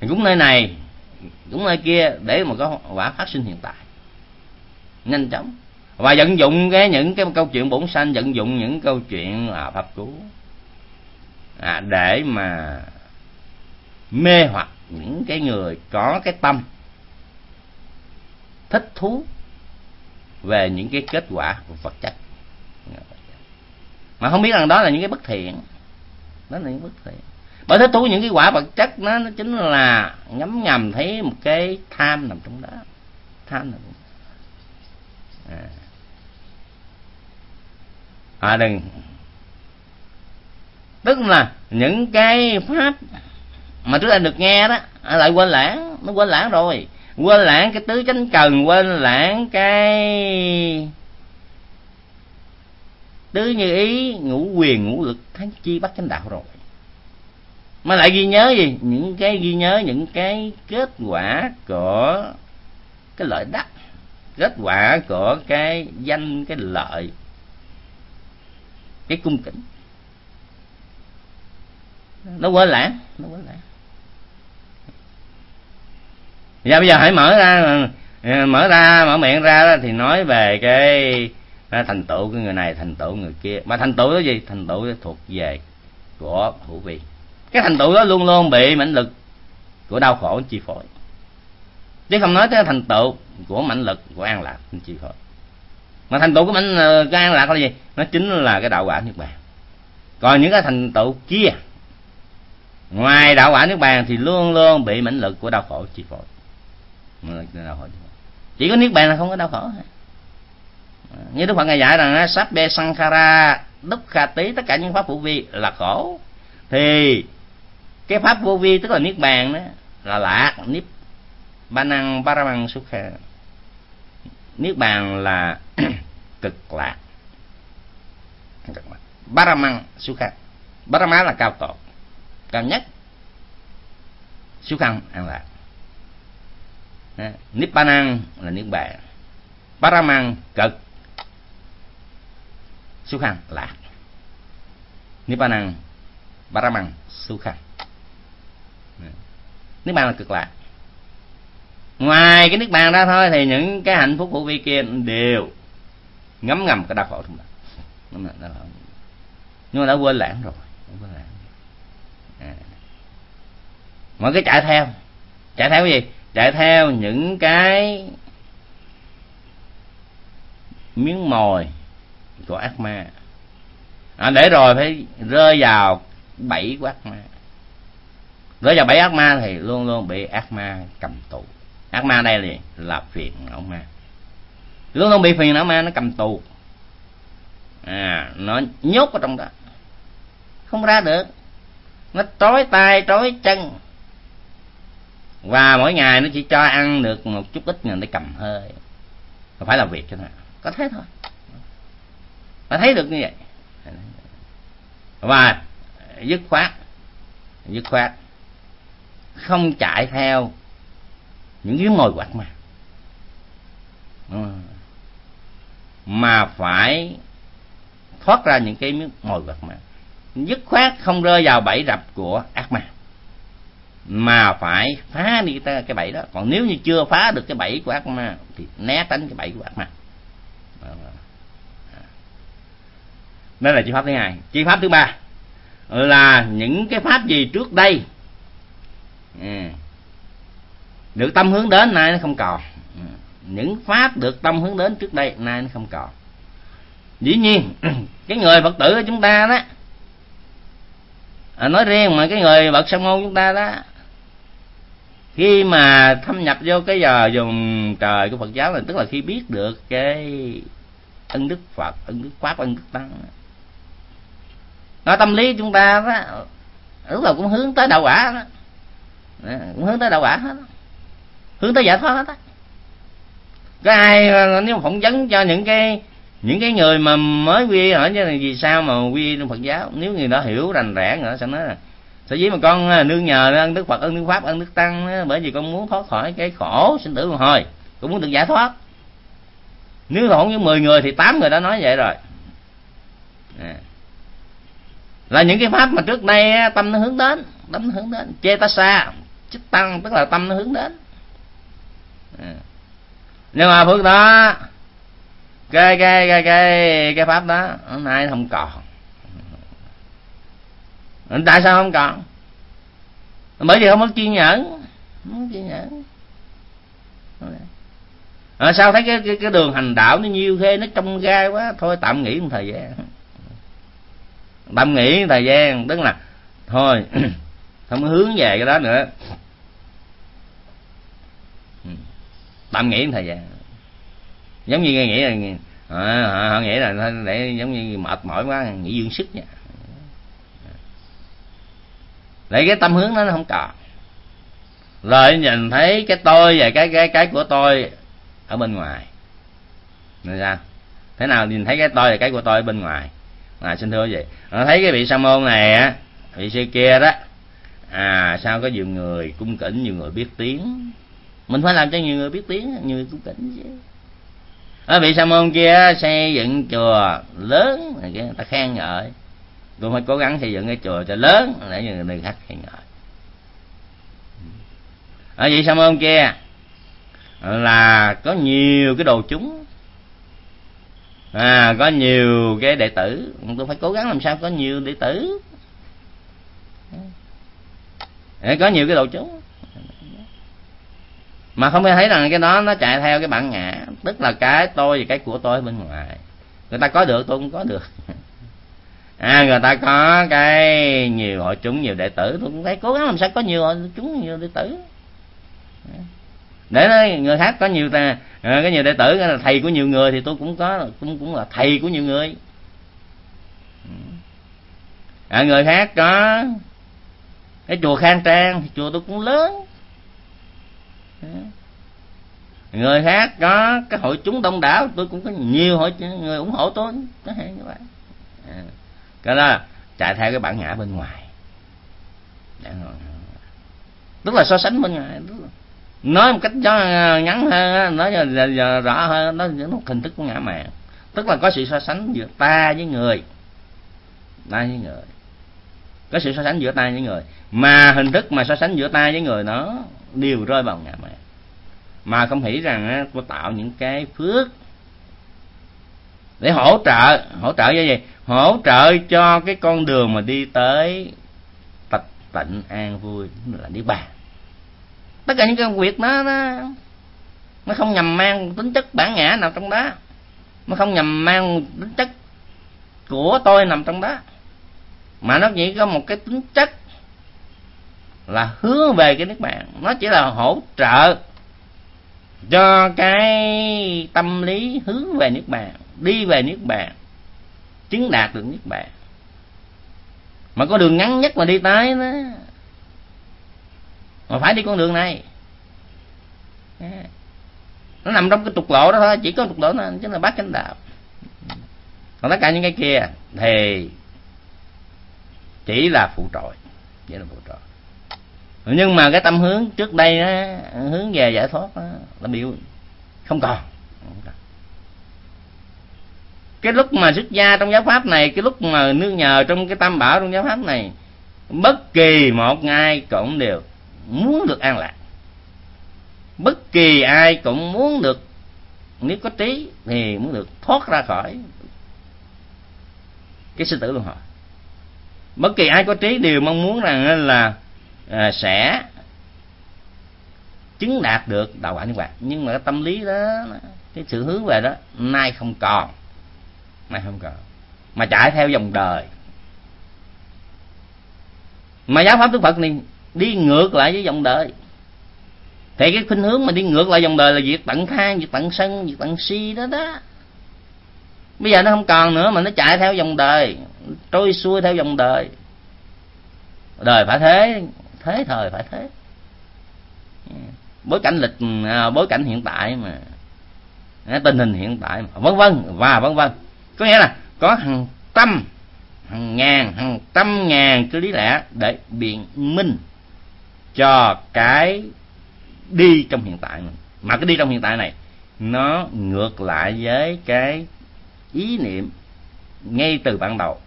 Cúng nơi này, cúng nơi kia để mà có quả phát sinh hiện tại. Nhanh chóng và vận dụng cái những cái câu chuyện bổn sanh vận dụng những câu chuyện là pháp cứu à, để mà mê hoặc những cái người có cái tâm thích thú về những cái kết quả của vật chất. Mà không biết rằng đó là những cái bất thiện. Đó là những bất thiện. Bởi thích thú những cái quả vật chất nó, nó chính là ngấm ngầm thấy một cái tham nằm trong đó. Tham nằm trong đó. À à đừng. Tức là những cái pháp mà trước anh được nghe đó à, lại quên lãng, nó quên lãng rồi. Quên lãng cái tứ chánh cần, quên lãng cái tứ như ý, ngũ quyền, ngũ lực, thánh chi bắt chánh đạo rồi. Mà lại ghi nhớ gì? Những cái ghi nhớ, những cái kết quả của cái lợi đắc, kết quả của cái danh, cái lợi cái cung kính. Nó quên lãng nó quên lãng. Dạ bây giờ hãy mở ra ờ, mở ra mở miệng ra đó, thì nói về cái à, thành tựu của người này thành tựu người kia. Mà thành tựu đó gì? Thành tựu đó thuộc về của hữu vi. Cái thành tựu đó luôn luôn bị mãnh lực của đau khổ chi phối. Chứ không nói tới thành tựu của mãnh lực của an lạc chi phối mà thành tựu của mình ờ, cái an lạc là gì? Nó chính là cái đạo quả niết bàn. Còn những cái thành tựu kia, ngoài đạo quả niết bàn thì luôn luôn bị mãnh lực của đau khổ chi phối. Chỉ có niết bàn là không có đau khổ ờ, như đức phật ngài dạy rằng sắp bê sankhara đúc kha tí tất cả những pháp vô vi là khổ. Thì cái pháp vô vi, tức là niết bàn đó, là lạc, niết ba năng paramang sukha <clears throat> niết bàn là cực lạc. Paramang sukha parama là cao tột. Cao nhất. Sukha an lạc. Nippanan là niết bàn. Paraman cực. Sukhan lạc. Nippanan Paraman Sukhan Niết bàn là cực lạc. Ngoài cái niết bàn ra thôi Thì những cái hạnh phúc của vi kia Đều ngấm ngầm cái đau khổ trong đó. Nhưng mà đã quên lãng rồi quên lãng. À. Mọi cái chạy theo. Chạy theo cái gì? Chạy theo những cái miếng mồi của ác ma. À, để rồi phải rơi vào bẫy của ác ma. Rơi vào bẫy ác ma thì luôn luôn bị ác ma cầm tù ác ma đây thì là phiền não ma. Lúc nó bị phiền não ma, nó cầm tù. À nó nhốt ở trong đó. Không ra được. Nó trói tay, trói chân. Và mỗi ngày nó chỉ cho ăn được một chút ít để cầm hơi. Không phải làm việc cho nó. Có thế thôi. Mà thấy được như vậy. Và dứt khoát dứt khoát, không chạy theo những cái mồi quạt mà. Ờ. Mà phải thoát ra những cái miếng mồi quạt mà. Dứt khoát không rơi vào bẫy rập của ác ma. Mà phải phá đi cái bẫy đó. Còn nếu như chưa phá được cái bẫy của ác ma, thì né tránh cái bẫy của ác ma. Ờ. Đó là chi pháp thứ hai. Chi pháp thứ ba là những cái pháp gì trước đây? Ừ được tâm hướng đến nay nó không còn. Những pháp được tâm hướng đến trước đây nay nó không còn. Dĩ nhiên <clears throat> cái người phật tử của chúng ta đó à, nói riêng mà cái người bậc sa môn chúng ta đó khi mà thâm nhập vô cái giờ dùng trời của phật giáo này tức là khi biết được cái ân đức phật ân đức pháp ân đức tăng. Nó tâm lý chúng ta đó lúc nào cũng hướng tới đạo quả đó cũng hướng tới đạo quả hết hướng tới giải thoát hết á. Có ai nếu phỏng vấn cho những cái những cái người mà mới quy hỏi chứ vì sao mà quy trong phật giáo? Nếu người đó hiểu rành rẽ nữa sẽ nói là, sở dĩ mà con à, nương nhờ ân đức phật ân đức pháp ân đức tăng bởi vì con muốn thoát khỏi cái khổ sinh tử luân hồi con muốn được giải thoát. Nếu là với mười người thì tám người đã nói vậy rồi. À. là những cái pháp mà trước đây tâm nó hướng đến, tâm nó hướng đến. Chê ta xa chích tăng, tức là tâm nó hướng đến. Ừ. nhưng mà phước đó cái cái cái cái cái pháp đó hôm nay không còn. Tại sao không còn? Bởi vì không có kiên nhẫn. Không có kiên nhẫn. À, sao thấy cái, cái cái đường hành đạo nó nhiêu khê nó trong gai quá. Thôi tạm nghỉ một thời gian. Tạm nghỉ một thời gian tức là thôi <clears throat> không hướng về cái đó nữa. Tạm nghỉ một thời gian. Giống như nghĩ là à, à, à, họ nghĩ là để giống như mệt mỏi quá nghỉ dưỡng sức nha. Để cái tâm hướng đó nó không còn. Rồi nhìn thấy cái tôi và cái cái cái của tôi ở bên ngoài. Nên sao? Thế nào nhìn thấy cái tôi và cái của tôi ở bên ngoài? À xin thưa vậy nó thấy cái vị sa môn này á vị sư kia đó à sao có nhiều người cung kính nhiều người biết tiếng? Mình phải làm cho nhiều người biết tiếng, nhiều người cũng kính chứ. Ở vị sa môn kia xây dựng chùa lớn người ta khen ngợi. Tôi phải cố gắng xây dựng cái chùa cho lớn, để cho người khác khen ngợi. Ở vị sa môn kia là có nhiều cái đồ chúng. À có nhiều cái đệ tử. Tôi phải cố gắng làm sao có nhiều đệ tử. Để có nhiều cái đồ chúng mà không thấy rằng cái đó nó chạy theo cái bản ngã tức là cái tôi và cái của tôi bên ngoài. Người ta có được tôi cũng có được. <laughs> À người ta có cái nhiều hội chúng nhiều đệ tử tôi cũng thấy cố gắng làm sao có nhiều hội chúng nhiều đệ tử. Để nói người khác có nhiều ta có cái nhiều đệ tử là thầy của nhiều người thì tôi cũng có cũng cũng là thầy của nhiều người. À, người khác có cái chùa khang trang chùa tôi cũng lớn. Ừ. người khác có cái hội chúng đông đảo tôi cũng có nhiều hội người ủng hộ tôi có hay như vậy. À, cái đó chạy theo cái bản ngã bên ngoài. Dạ tức là so sánh bên ngoài. Nói một cách cho ngắn hơn nói giờ, giờ rõ hơn nó nó hình thức của ngã mạn tức là có sự so sánh giữa ta với người. Ta với người. Có sự so sánh giữa ta với người. Mà hình thức mà so sánh giữa ta với người nó đều rơi vào ngã mạn. Mà không nghĩ rằng tôi tạo những cái phước để hỗ trợ. Hỗ trợ cho gì hỗ trợ cho cái con đường mà đi tới tịch tịnh an vui. Là niết bàn. Tất cả những cái việc nó nó nó không nhằm mang tính chất bản ngã nào trong đó. Nó không nhằm mang tính chất của tôi nằm trong đó. Mà nó chỉ có một cái tính chất là hướng về cái nước bạn. Nó chỉ là hỗ trợ cho cái tâm lý hướng về nước bạn, đi về nước bạn, chứng đạt được nước bạn. Mà có đường ngắn nhất mà đi tới đó, mà phải đi con đường này. Nó nằm trong cái trục lộ đó thôi, chỉ có trục lộ đó chính là bát chánh đạo. Còn tất cả những cái kia thì chỉ là phụ trội. Chỉ là phụ trội nhưng mà cái tâm hướng trước đây đó, hướng về giải thoát đó, là bị không còn. Cái lúc mà xuất gia trong giáo pháp này cái lúc mà nương nhờ trong cái tam bảo trong giáo pháp này bất kỳ một ai cũng đều muốn được an lạc. Bất kỳ ai cũng muốn được nếu có trí thì muốn được thoát ra khỏi cái sinh tử luân hồi. Bất kỳ ai có trí đều mong muốn rằng là à, sẽ chứng đạt được đạo quả niết bàn. Nhưng mà cái tâm lý đó cái sự hướng về đó nay không còn. Nay không còn. Mà chạy theo dòng đời. Mà giáo pháp đức phật này đi ngược lại với dòng đời. Thì cái khuynh hướng mà đi ngược lại dòng đời là việc tận khang việc tận sân việc tận si đó đó. Bây giờ nó không còn nữa mà nó chạy theo dòng đời trôi xuôi theo dòng đời. Đời phải thế thế thời phải thế. Bối cảnh lịch à, bối cảnh hiện tại mà à, tình hình hiện tại mà, vân vân, và vân vân. Có nghĩa là có hàng trăm, hàng ngàn, hàng trăm ngàn cái lý lẽ để biện minh cho cái đi trong hiện tại mình. Mà cái đi trong hiện tại này, nó ngược lại với cái ý niệm ngay từ ban đầu.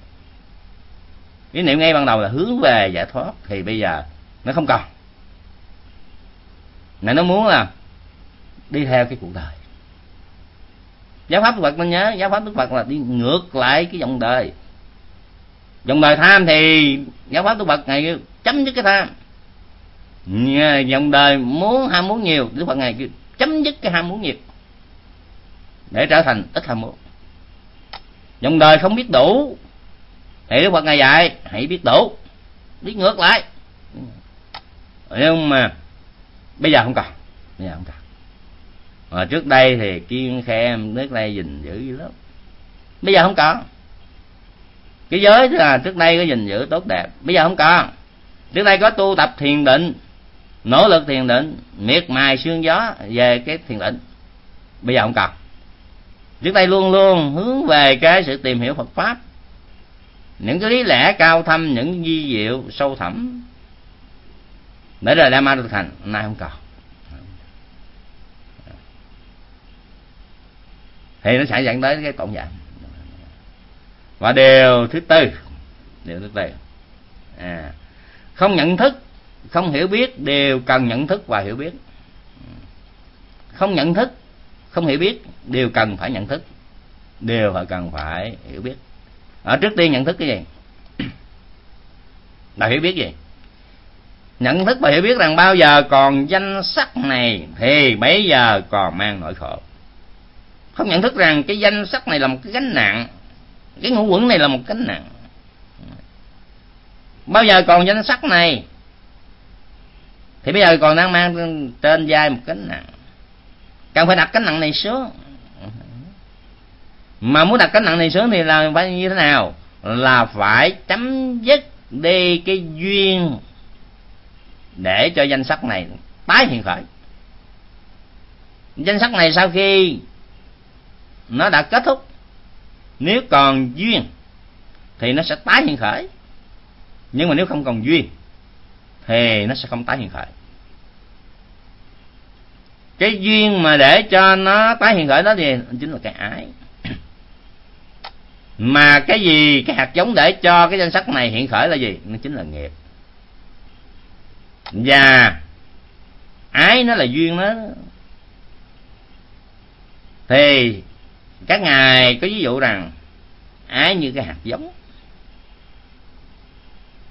Ý niệm ngay ban đầu là hướng về giải thoát. Thì bây giờ nó không còn. Này nó muốn là đi theo cái cuộc đời. Giáo pháp đức phật nên nhớ, giáo pháp đức phật là đi ngược lại cái dòng đời. Dòng đời tham thì giáo pháp đức phật này chấm dứt cái tham. Dòng đời muốn ham muốn nhiều, đức phật này chấm dứt cái ham muốn nhiều. Để trở thành ít ham muốn. Dòng đời không biết đủ, thì đức phật ngày dạy, hãy biết đủ biết ngược lại nhưng mà? Bây giờ không còn bây giờ không còn mà trước đây thì kiên khem, nước đây gìn giữ dữ lắm bây giờ không còn cái giới là trước đây có gìn giữ tốt đẹp. Bây giờ không còn trước đây có tu tập thiền định, nỗ lực thiền định, miệt mài xương gió về cái thiền định. Bây giờ không còn trước đây luôn luôn hướng về cái sự tìm hiểu phật pháp. Những cái lý lẽ cao thâm, những di diệu sâu thẳm để rồi ma được thành nay không còn. Thì nó sẽ dẫn tới cái tổn giảm và điều thứ tư điều thứ tư. À, không nhận thức không hiểu biết đều cần nhận thức và hiểu biết. Không nhận thức không hiểu biết đều cần phải nhận thức. Đều phải cần phải hiểu biết. Ở trước tiên nhận thức cái gì? Là hiểu biết gì? Nhận thức và hiểu biết rằng bao giờ còn danh sắc này, thì bây giờ còn mang nỗi khổ. Không nhận thức rằng cái danh sắc này là một cái gánh nặng, cái ngũ quẩn này là một gánh nặng. Bao giờ còn danh sắc này, thì bây giờ còn đang mang trên vai một gánh nặng. Cần phải đặt gánh nặng này xuống. Mà muốn đặt gánh nặng này xuống thì là phải như thế nào? Là phải chấm dứt đi cái duyên để cho danh sắc này tái hiện khởi. Danh sắc này sau khi nó đã kết thúc, nếu còn duyên thì nó sẽ tái hiện khởi. Nhưng mà nếu không còn duyên thì nó sẽ không tái hiện khởi. Cái duyên mà để cho nó tái hiện khởi đó thì chính là cái ái. Mà cái gì, cái hạt giống để cho cái danh sách này hiện khởi là gì? Nó chính là nghiệp và ái nó là duyên đó. Thì các ngài có ví dụ rằng ái như cái hạt giống.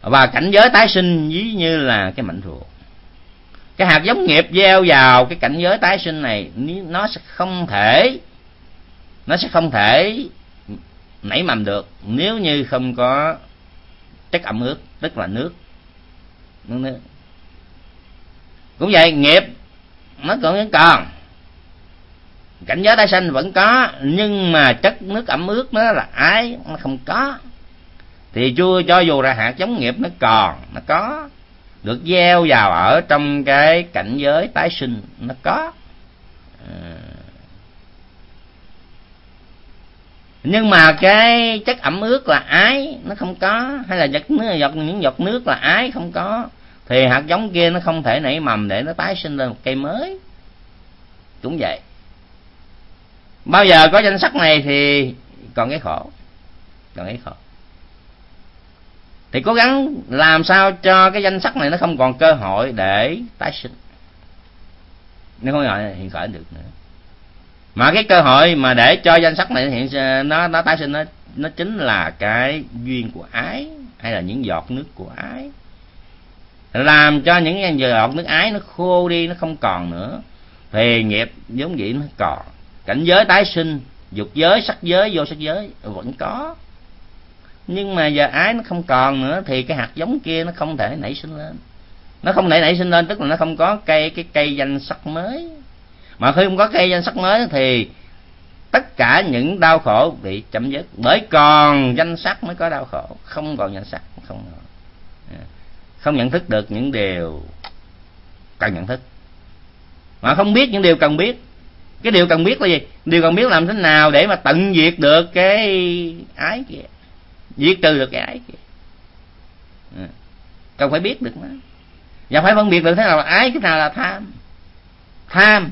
Và cảnh giới tái sinh ví như là cái mảnh ruột. Cái hạt giống nghiệp gieo vào cái cảnh giới tái sinh này nó sẽ không thể, nó sẽ không thể nảy mầm được nếu như không có chất ẩm ướt, tức là nước nước cũng vậy, nghiệp nó còn còn. Cảnh giới tái sanh vẫn có, nhưng mà chất nước ẩm ướt nó là ái, nó không có. Thì chưa cho dù là hạt giống nghiệp nó còn, nó có, được gieo vào ở trong cái cảnh giới tái sinh, nó có. À. Nhưng mà cái chất ẩm ướt là ái, nó không có. Hay là giọt nước, giọt những giọt nước là ái, không có thì hạt giống kia nó không thể nảy mầm để nó tái sinh lên một cây mới. Cũng vậy. Bao giờ có danh sách này thì còn cái khổ. Còn cái khổ. Thì cố gắng làm sao cho cái danh sách này nó không còn cơ hội để tái sinh. Nó không gọi hiện khởi được nữa. Mà cái cơ hội mà để cho danh sách này hiện nó nó tái sinh, nó nó chính là cái duyên của ái hay là những giọt nước của ái làm cho những giọt nước ái nó khô đi, nó không còn nữa. Thì nghiệp giống vậy nó còn. Cảnh giới tái sinh, dục giới, sắc giới, vô sắc giới, vẫn có. Nhưng mà giờ ái nó không còn nữa, thì cái hạt giống kia nó không thể nảy sinh lên. Nó không thể nảy sinh lên, tức là nó không có cây, cái cây danh sắc mới. Mà khi không có cây danh sắc mới thì tất cả những đau khổ bị chấm dứt. Bởi còn danh sắc mới có đau khổ, không còn danh sắc, không à không nhận thức được những điều cần nhận thức. Mà không biết những điều cần biết. Cái điều cần biết là gì? Điều cần biết làm thế nào để mà tận diệt được cái ái kia? Diệt trừ được cái ái kia? À. cần phải biết được nó. Và phải phân biệt được thế nào là ái, cái nào là tham. Tham,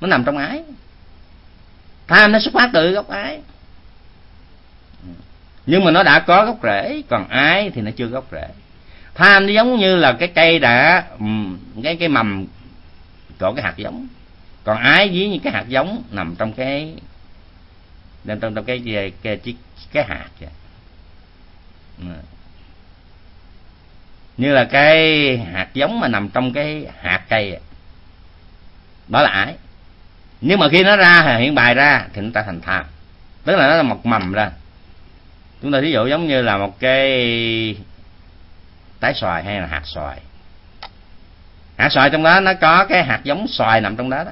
nó nằm trong ái. Tham nó xuất phát từ gốc ái. Ừ. Nhưng mà nó đã có gốc rễ, còn ái thì nó chưa gốc rễ tham nó giống như là cái cây đã cái cái mầm có cái hạt giống. Còn ái ví như cái hạt giống nằm trong cái nằm trong trong cái cái cái, cái, cái hạt vậy. như là cái hạt giống mà nằm trong cái hạt cây đó là ái. Nhưng mà khi nó ra hiện bài ra thì chúng ta thành tham. Tức là nó là một mầm ra. Chúng ta ví dụ giống như là một cái tái xoài hay là hạt xoài? Hạt xoài trong đó nó có cái hạt giống xoài nằm trong đó đó.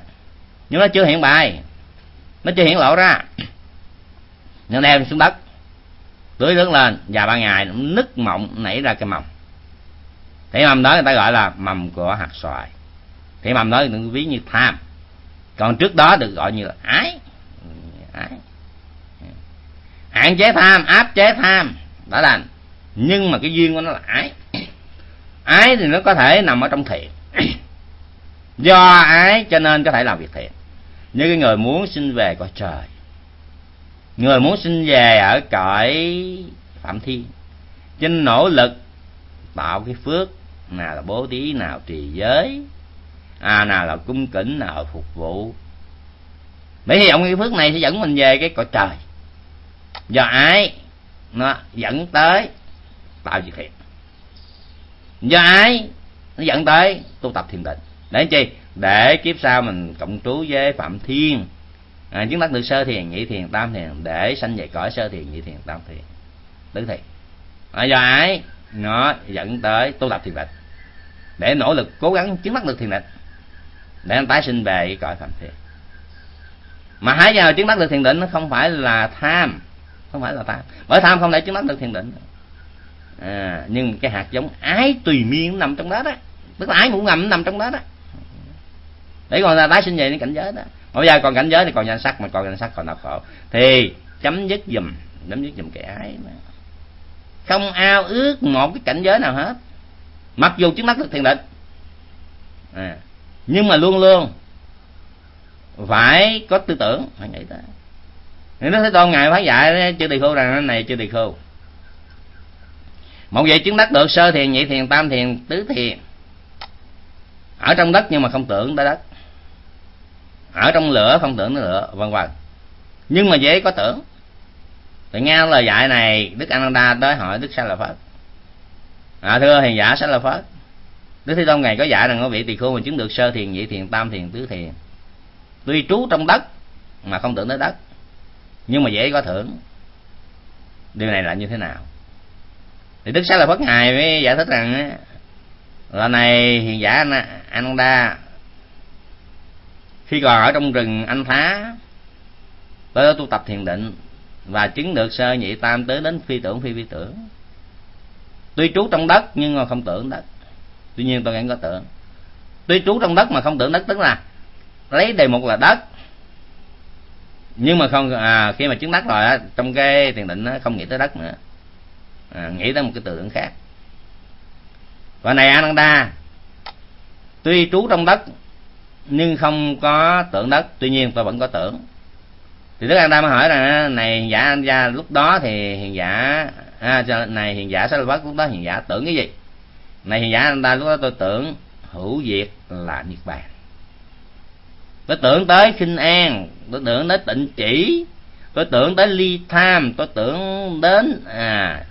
Nhưng nó chưa hiện bài. Nó chưa hiện lộ ra. Nó đem xuống đất. Tưới nước lên và ba ngày nứt mộng nảy ra cái mầm. Thì mầm đó người ta gọi là mầm của hạt xoài. Thì mầm đó đừng ví như tham. Còn trước đó được gọi như là ái. Ái. Hạn chế tham, áp chế tham. Đã lành nhưng mà cái duyên của nó là ái ái thì nó có thể nằm ở trong thiện. <clears throat> Do ái cho nên có thể làm việc thiện. Như cái người muốn sinh về cõi trời, người muốn sinh về ở cõi phạm thiên, chính nỗ lực tạo cái phước, nào là bố thí, nào trì giới à nào là cung kính, nào là phục vụ. Bởi vì ông cái phước này sẽ dẫn mình về cái cõi trời. Do ái nó dẫn tới tạo việc thiện do ai? Nó dẫn tới tu tập thiền định. Để chi? Để kiếp sau mình cộng trú với phạm thiên. À, chứng đắc được sơ thiền nhị thiền tam thiền. Để sanh về cõi sơ thiền nhị thiền tam thiền. Tứ thiền. À, do ai? Nó dẫn tới tu tập thiền định. Để nỗ lực cố gắng chứng đắc được thiền định. Để anh tái sinh về cõi phạm thiên. Mà hãy giờ chứng đắc được thiền định nó không phải là tham. Không phải là tham. Bởi tham không thể chứng đắc được thiền định à, nhưng cái hạt giống ái tùy miên nằm trong đó đó. Tức là ái ngủ ngầm nằm trong đó đó. Để còn là tái sinh về đến cảnh giới đó. Mà bây giờ còn cảnh giới thì còn danh sắc mà còn danh sắc còn đau khổ. Thì chấm dứt dùm chấm dứt dùm cái ái mà. Không ao ước một cái cảnh giới nào hết. Mặc dù trước mắt được thiền định. À, nhưng mà luôn luôn phải có tư tưởng phải nghĩ tới. Thì nó thấy tôn ngài phải dạy chưa tỳ khưu rằng này chưa tỳ khưu một vị chứng đắc được sơ thiền nhị thiền tam thiền tứ thiền. Ở trong đất nhưng mà không tưởng tới đất. Ở trong lửa không tưởng tới lửa vân vân. Nhưng mà dễ có tưởng. Thì nghe lời dạy này đức ananda tới hỏi đức sa la phật. À, thưa hiền giả sa la phật đức thế tôn ngày có dạy rằng có vị tỳ khưu mà chứng được sơ thiền nhị thiền tam thiền tứ thiền. Tuy trú trong đất mà không tưởng tới đất nhưng mà dễ có thưởng điều này là như thế nào? Thì đức xá lợi phất ngài mới giải thích rằng là này hiền giả anh đa khi còn ở trong rừng anh phá tới tu tập thiền định và chứng được sơ nhị tam tới đến phi tưởng phi vi tưởng. Tuy trú trong đất nhưng mà không tưởng đất. Tuy nhiên tôi vẫn có tưởng. Tuy trú trong đất mà không tưởng đất tức là lấy đề mục là đất nhưng mà không à, khi mà chứng đất rồi á trong cái thiền định nó không nghĩ tới đất nữa à, nghĩ tới một cái tưởng khác. Và này Ananda tuy trú trong đất nhưng không có tưởng đất tuy nhiên tôi vẫn có tưởng thì đức Ananda mới hỏi rằng à, này hiền giả anh gia lúc đó thì hiền giả à, này hiền giả sẽ lúc đó hiền giả tưởng cái gì? Này hiền giả anh ta lúc đó tôi tưởng hữu diệt là niết bàn. Tôi tưởng tới khinh an tôi tưởng tới tịnh chỉ tôi tưởng tới ly tham tôi tưởng đến à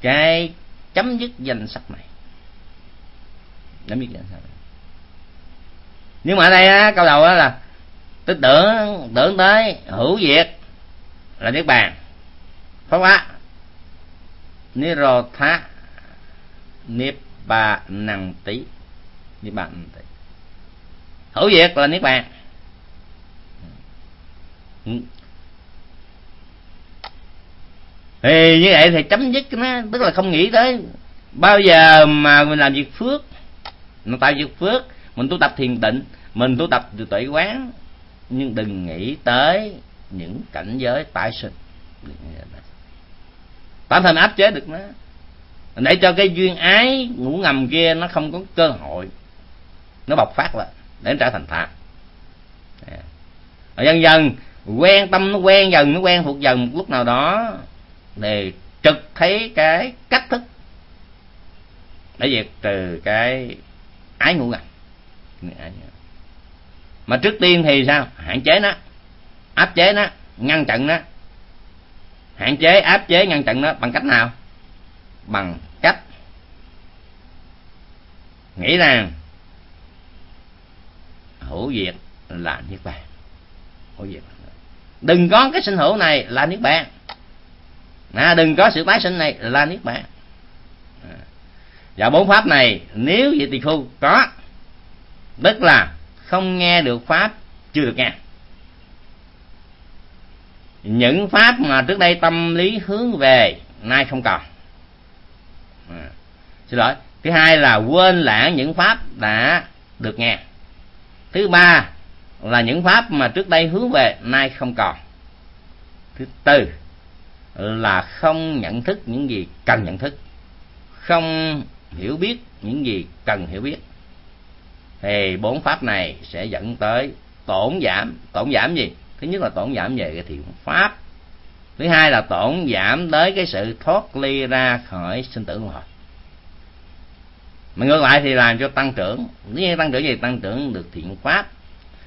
cái chấm dứt danh sách này. Chấm dứt danh sách này. Nhưng mà ở đây á, câu đầu đó là tích tưởng tưởng tới hữu diệt là niết bàn. Pháp á nirodha niết ba năng tí niết bàn năng tí hữu diệt là niết bàn thì như vậy thì chấm dứt nó, tức là không nghĩ tới bao giờ mà mình làm việc phước. Mình tạo việc phước, mình tu tập thiền định, mình tu tập từ tuệ quán. Nhưng đừng nghĩ tới những cảnh giới tái sinh. Tạm thời áp chế được nó. Để cho cái duyên ái, ngủ ngầm kia nó không có cơ hội. Nó bộc phát lại, để nó trở thành thạ dạ. rồi dần dần, quen tâm nó quen dần, nó quen thuộc dần một lúc nào đó để trực thấy cái cách thức để diệt trừ cái ái ngũ ngạch mà trước tiên thì sao? Hạn chế nó, áp chế nó, ngăn chặn nó. Hạn chế, áp chế, ngăn chặn nó bằng cách nào? Bằng cách nghĩ rằng hữu diệt là niết bàn. Hữu diệt. Đừng có cái sinh hữu này là niết bàn à, đừng có sự tái sinh này là niết bàn. À. và bốn pháp này nếu vị tỳ khu có tức là không nghe được pháp chưa được nghe. Những pháp mà trước đây tâm lý hướng về nay không còn. À, xin lỗi. Thứ hai là quên lãng những pháp đã được nghe. Thứ ba là những pháp mà trước đây hướng về nay không còn. Thứ tư là không nhận thức những gì cần nhận thức, không hiểu biết những gì cần hiểu biết. Thì bốn pháp này sẽ dẫn tới tổn giảm. Tổn giảm gì? Thứ nhất là tổn giảm về cái thiện pháp. Thứ hai là tổn giảm tới cái sự thoát ly ra khỏi sinh tử luân hồi. Mà ngược lại thì làm cho tăng trưởng. Nếu tăng trưởng gì? Tăng trưởng được thiện pháp.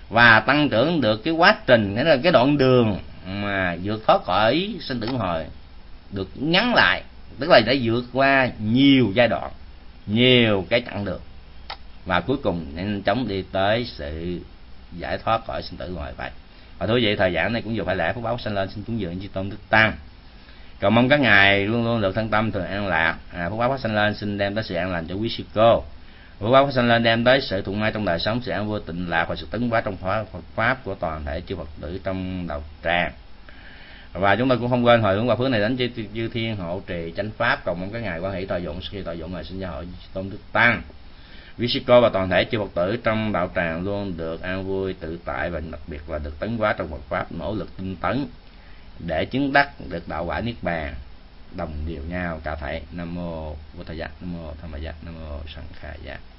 Và tăng trưởng được cái quá trình, nghĩa là cái đoạn đường mà vượt thoát khỏi sinh tử hồi được ngắn lại tức là đã vượt qua nhiều giai đoạn nhiều cái chặng đường. Và cuối cùng nhanh chóng đi tới sự giải thoát khỏi sinh tử ngoài hồi vậy. Và thưa vậy thời gian này cũng vừa phải lẽ phúc báo sanh lên xin cúng dường chư tôn đức tăng. Cầu mong các ngài luôn luôn được thân tâm thường an lạc. À, phúc báo phát sanh lên xin đem tới sự an lành cho quý sư cô phúc báo phát sanh lên đem tới sự thuận ngay trong đời sống sự an vui tịnh lạc và sự tấn hóa trong Phật pháp của toàn thể chư Phật tử trong đạo tràng và chúng tôi cũng không quên hồi hướng và phước này đến chư, chư thiên hộ trì chánh pháp cầu mong các ngài quan hệ tòa dụng khi tòa dụng này sinh gia hội tôn đức tăng. Quý sư cô và toàn thể chư Phật tử trong đạo tràng luôn được an vui tự tại và đặc biệt là được tấn hóa trong Phật pháp nỗ lực tinh tấn để chứng đắc được đạo quả niết bàn. Đồng điều nhau cả thể nam mô bồ tát dạ, nam mô tham gia dạ, nam mô sanh khai giác dạ.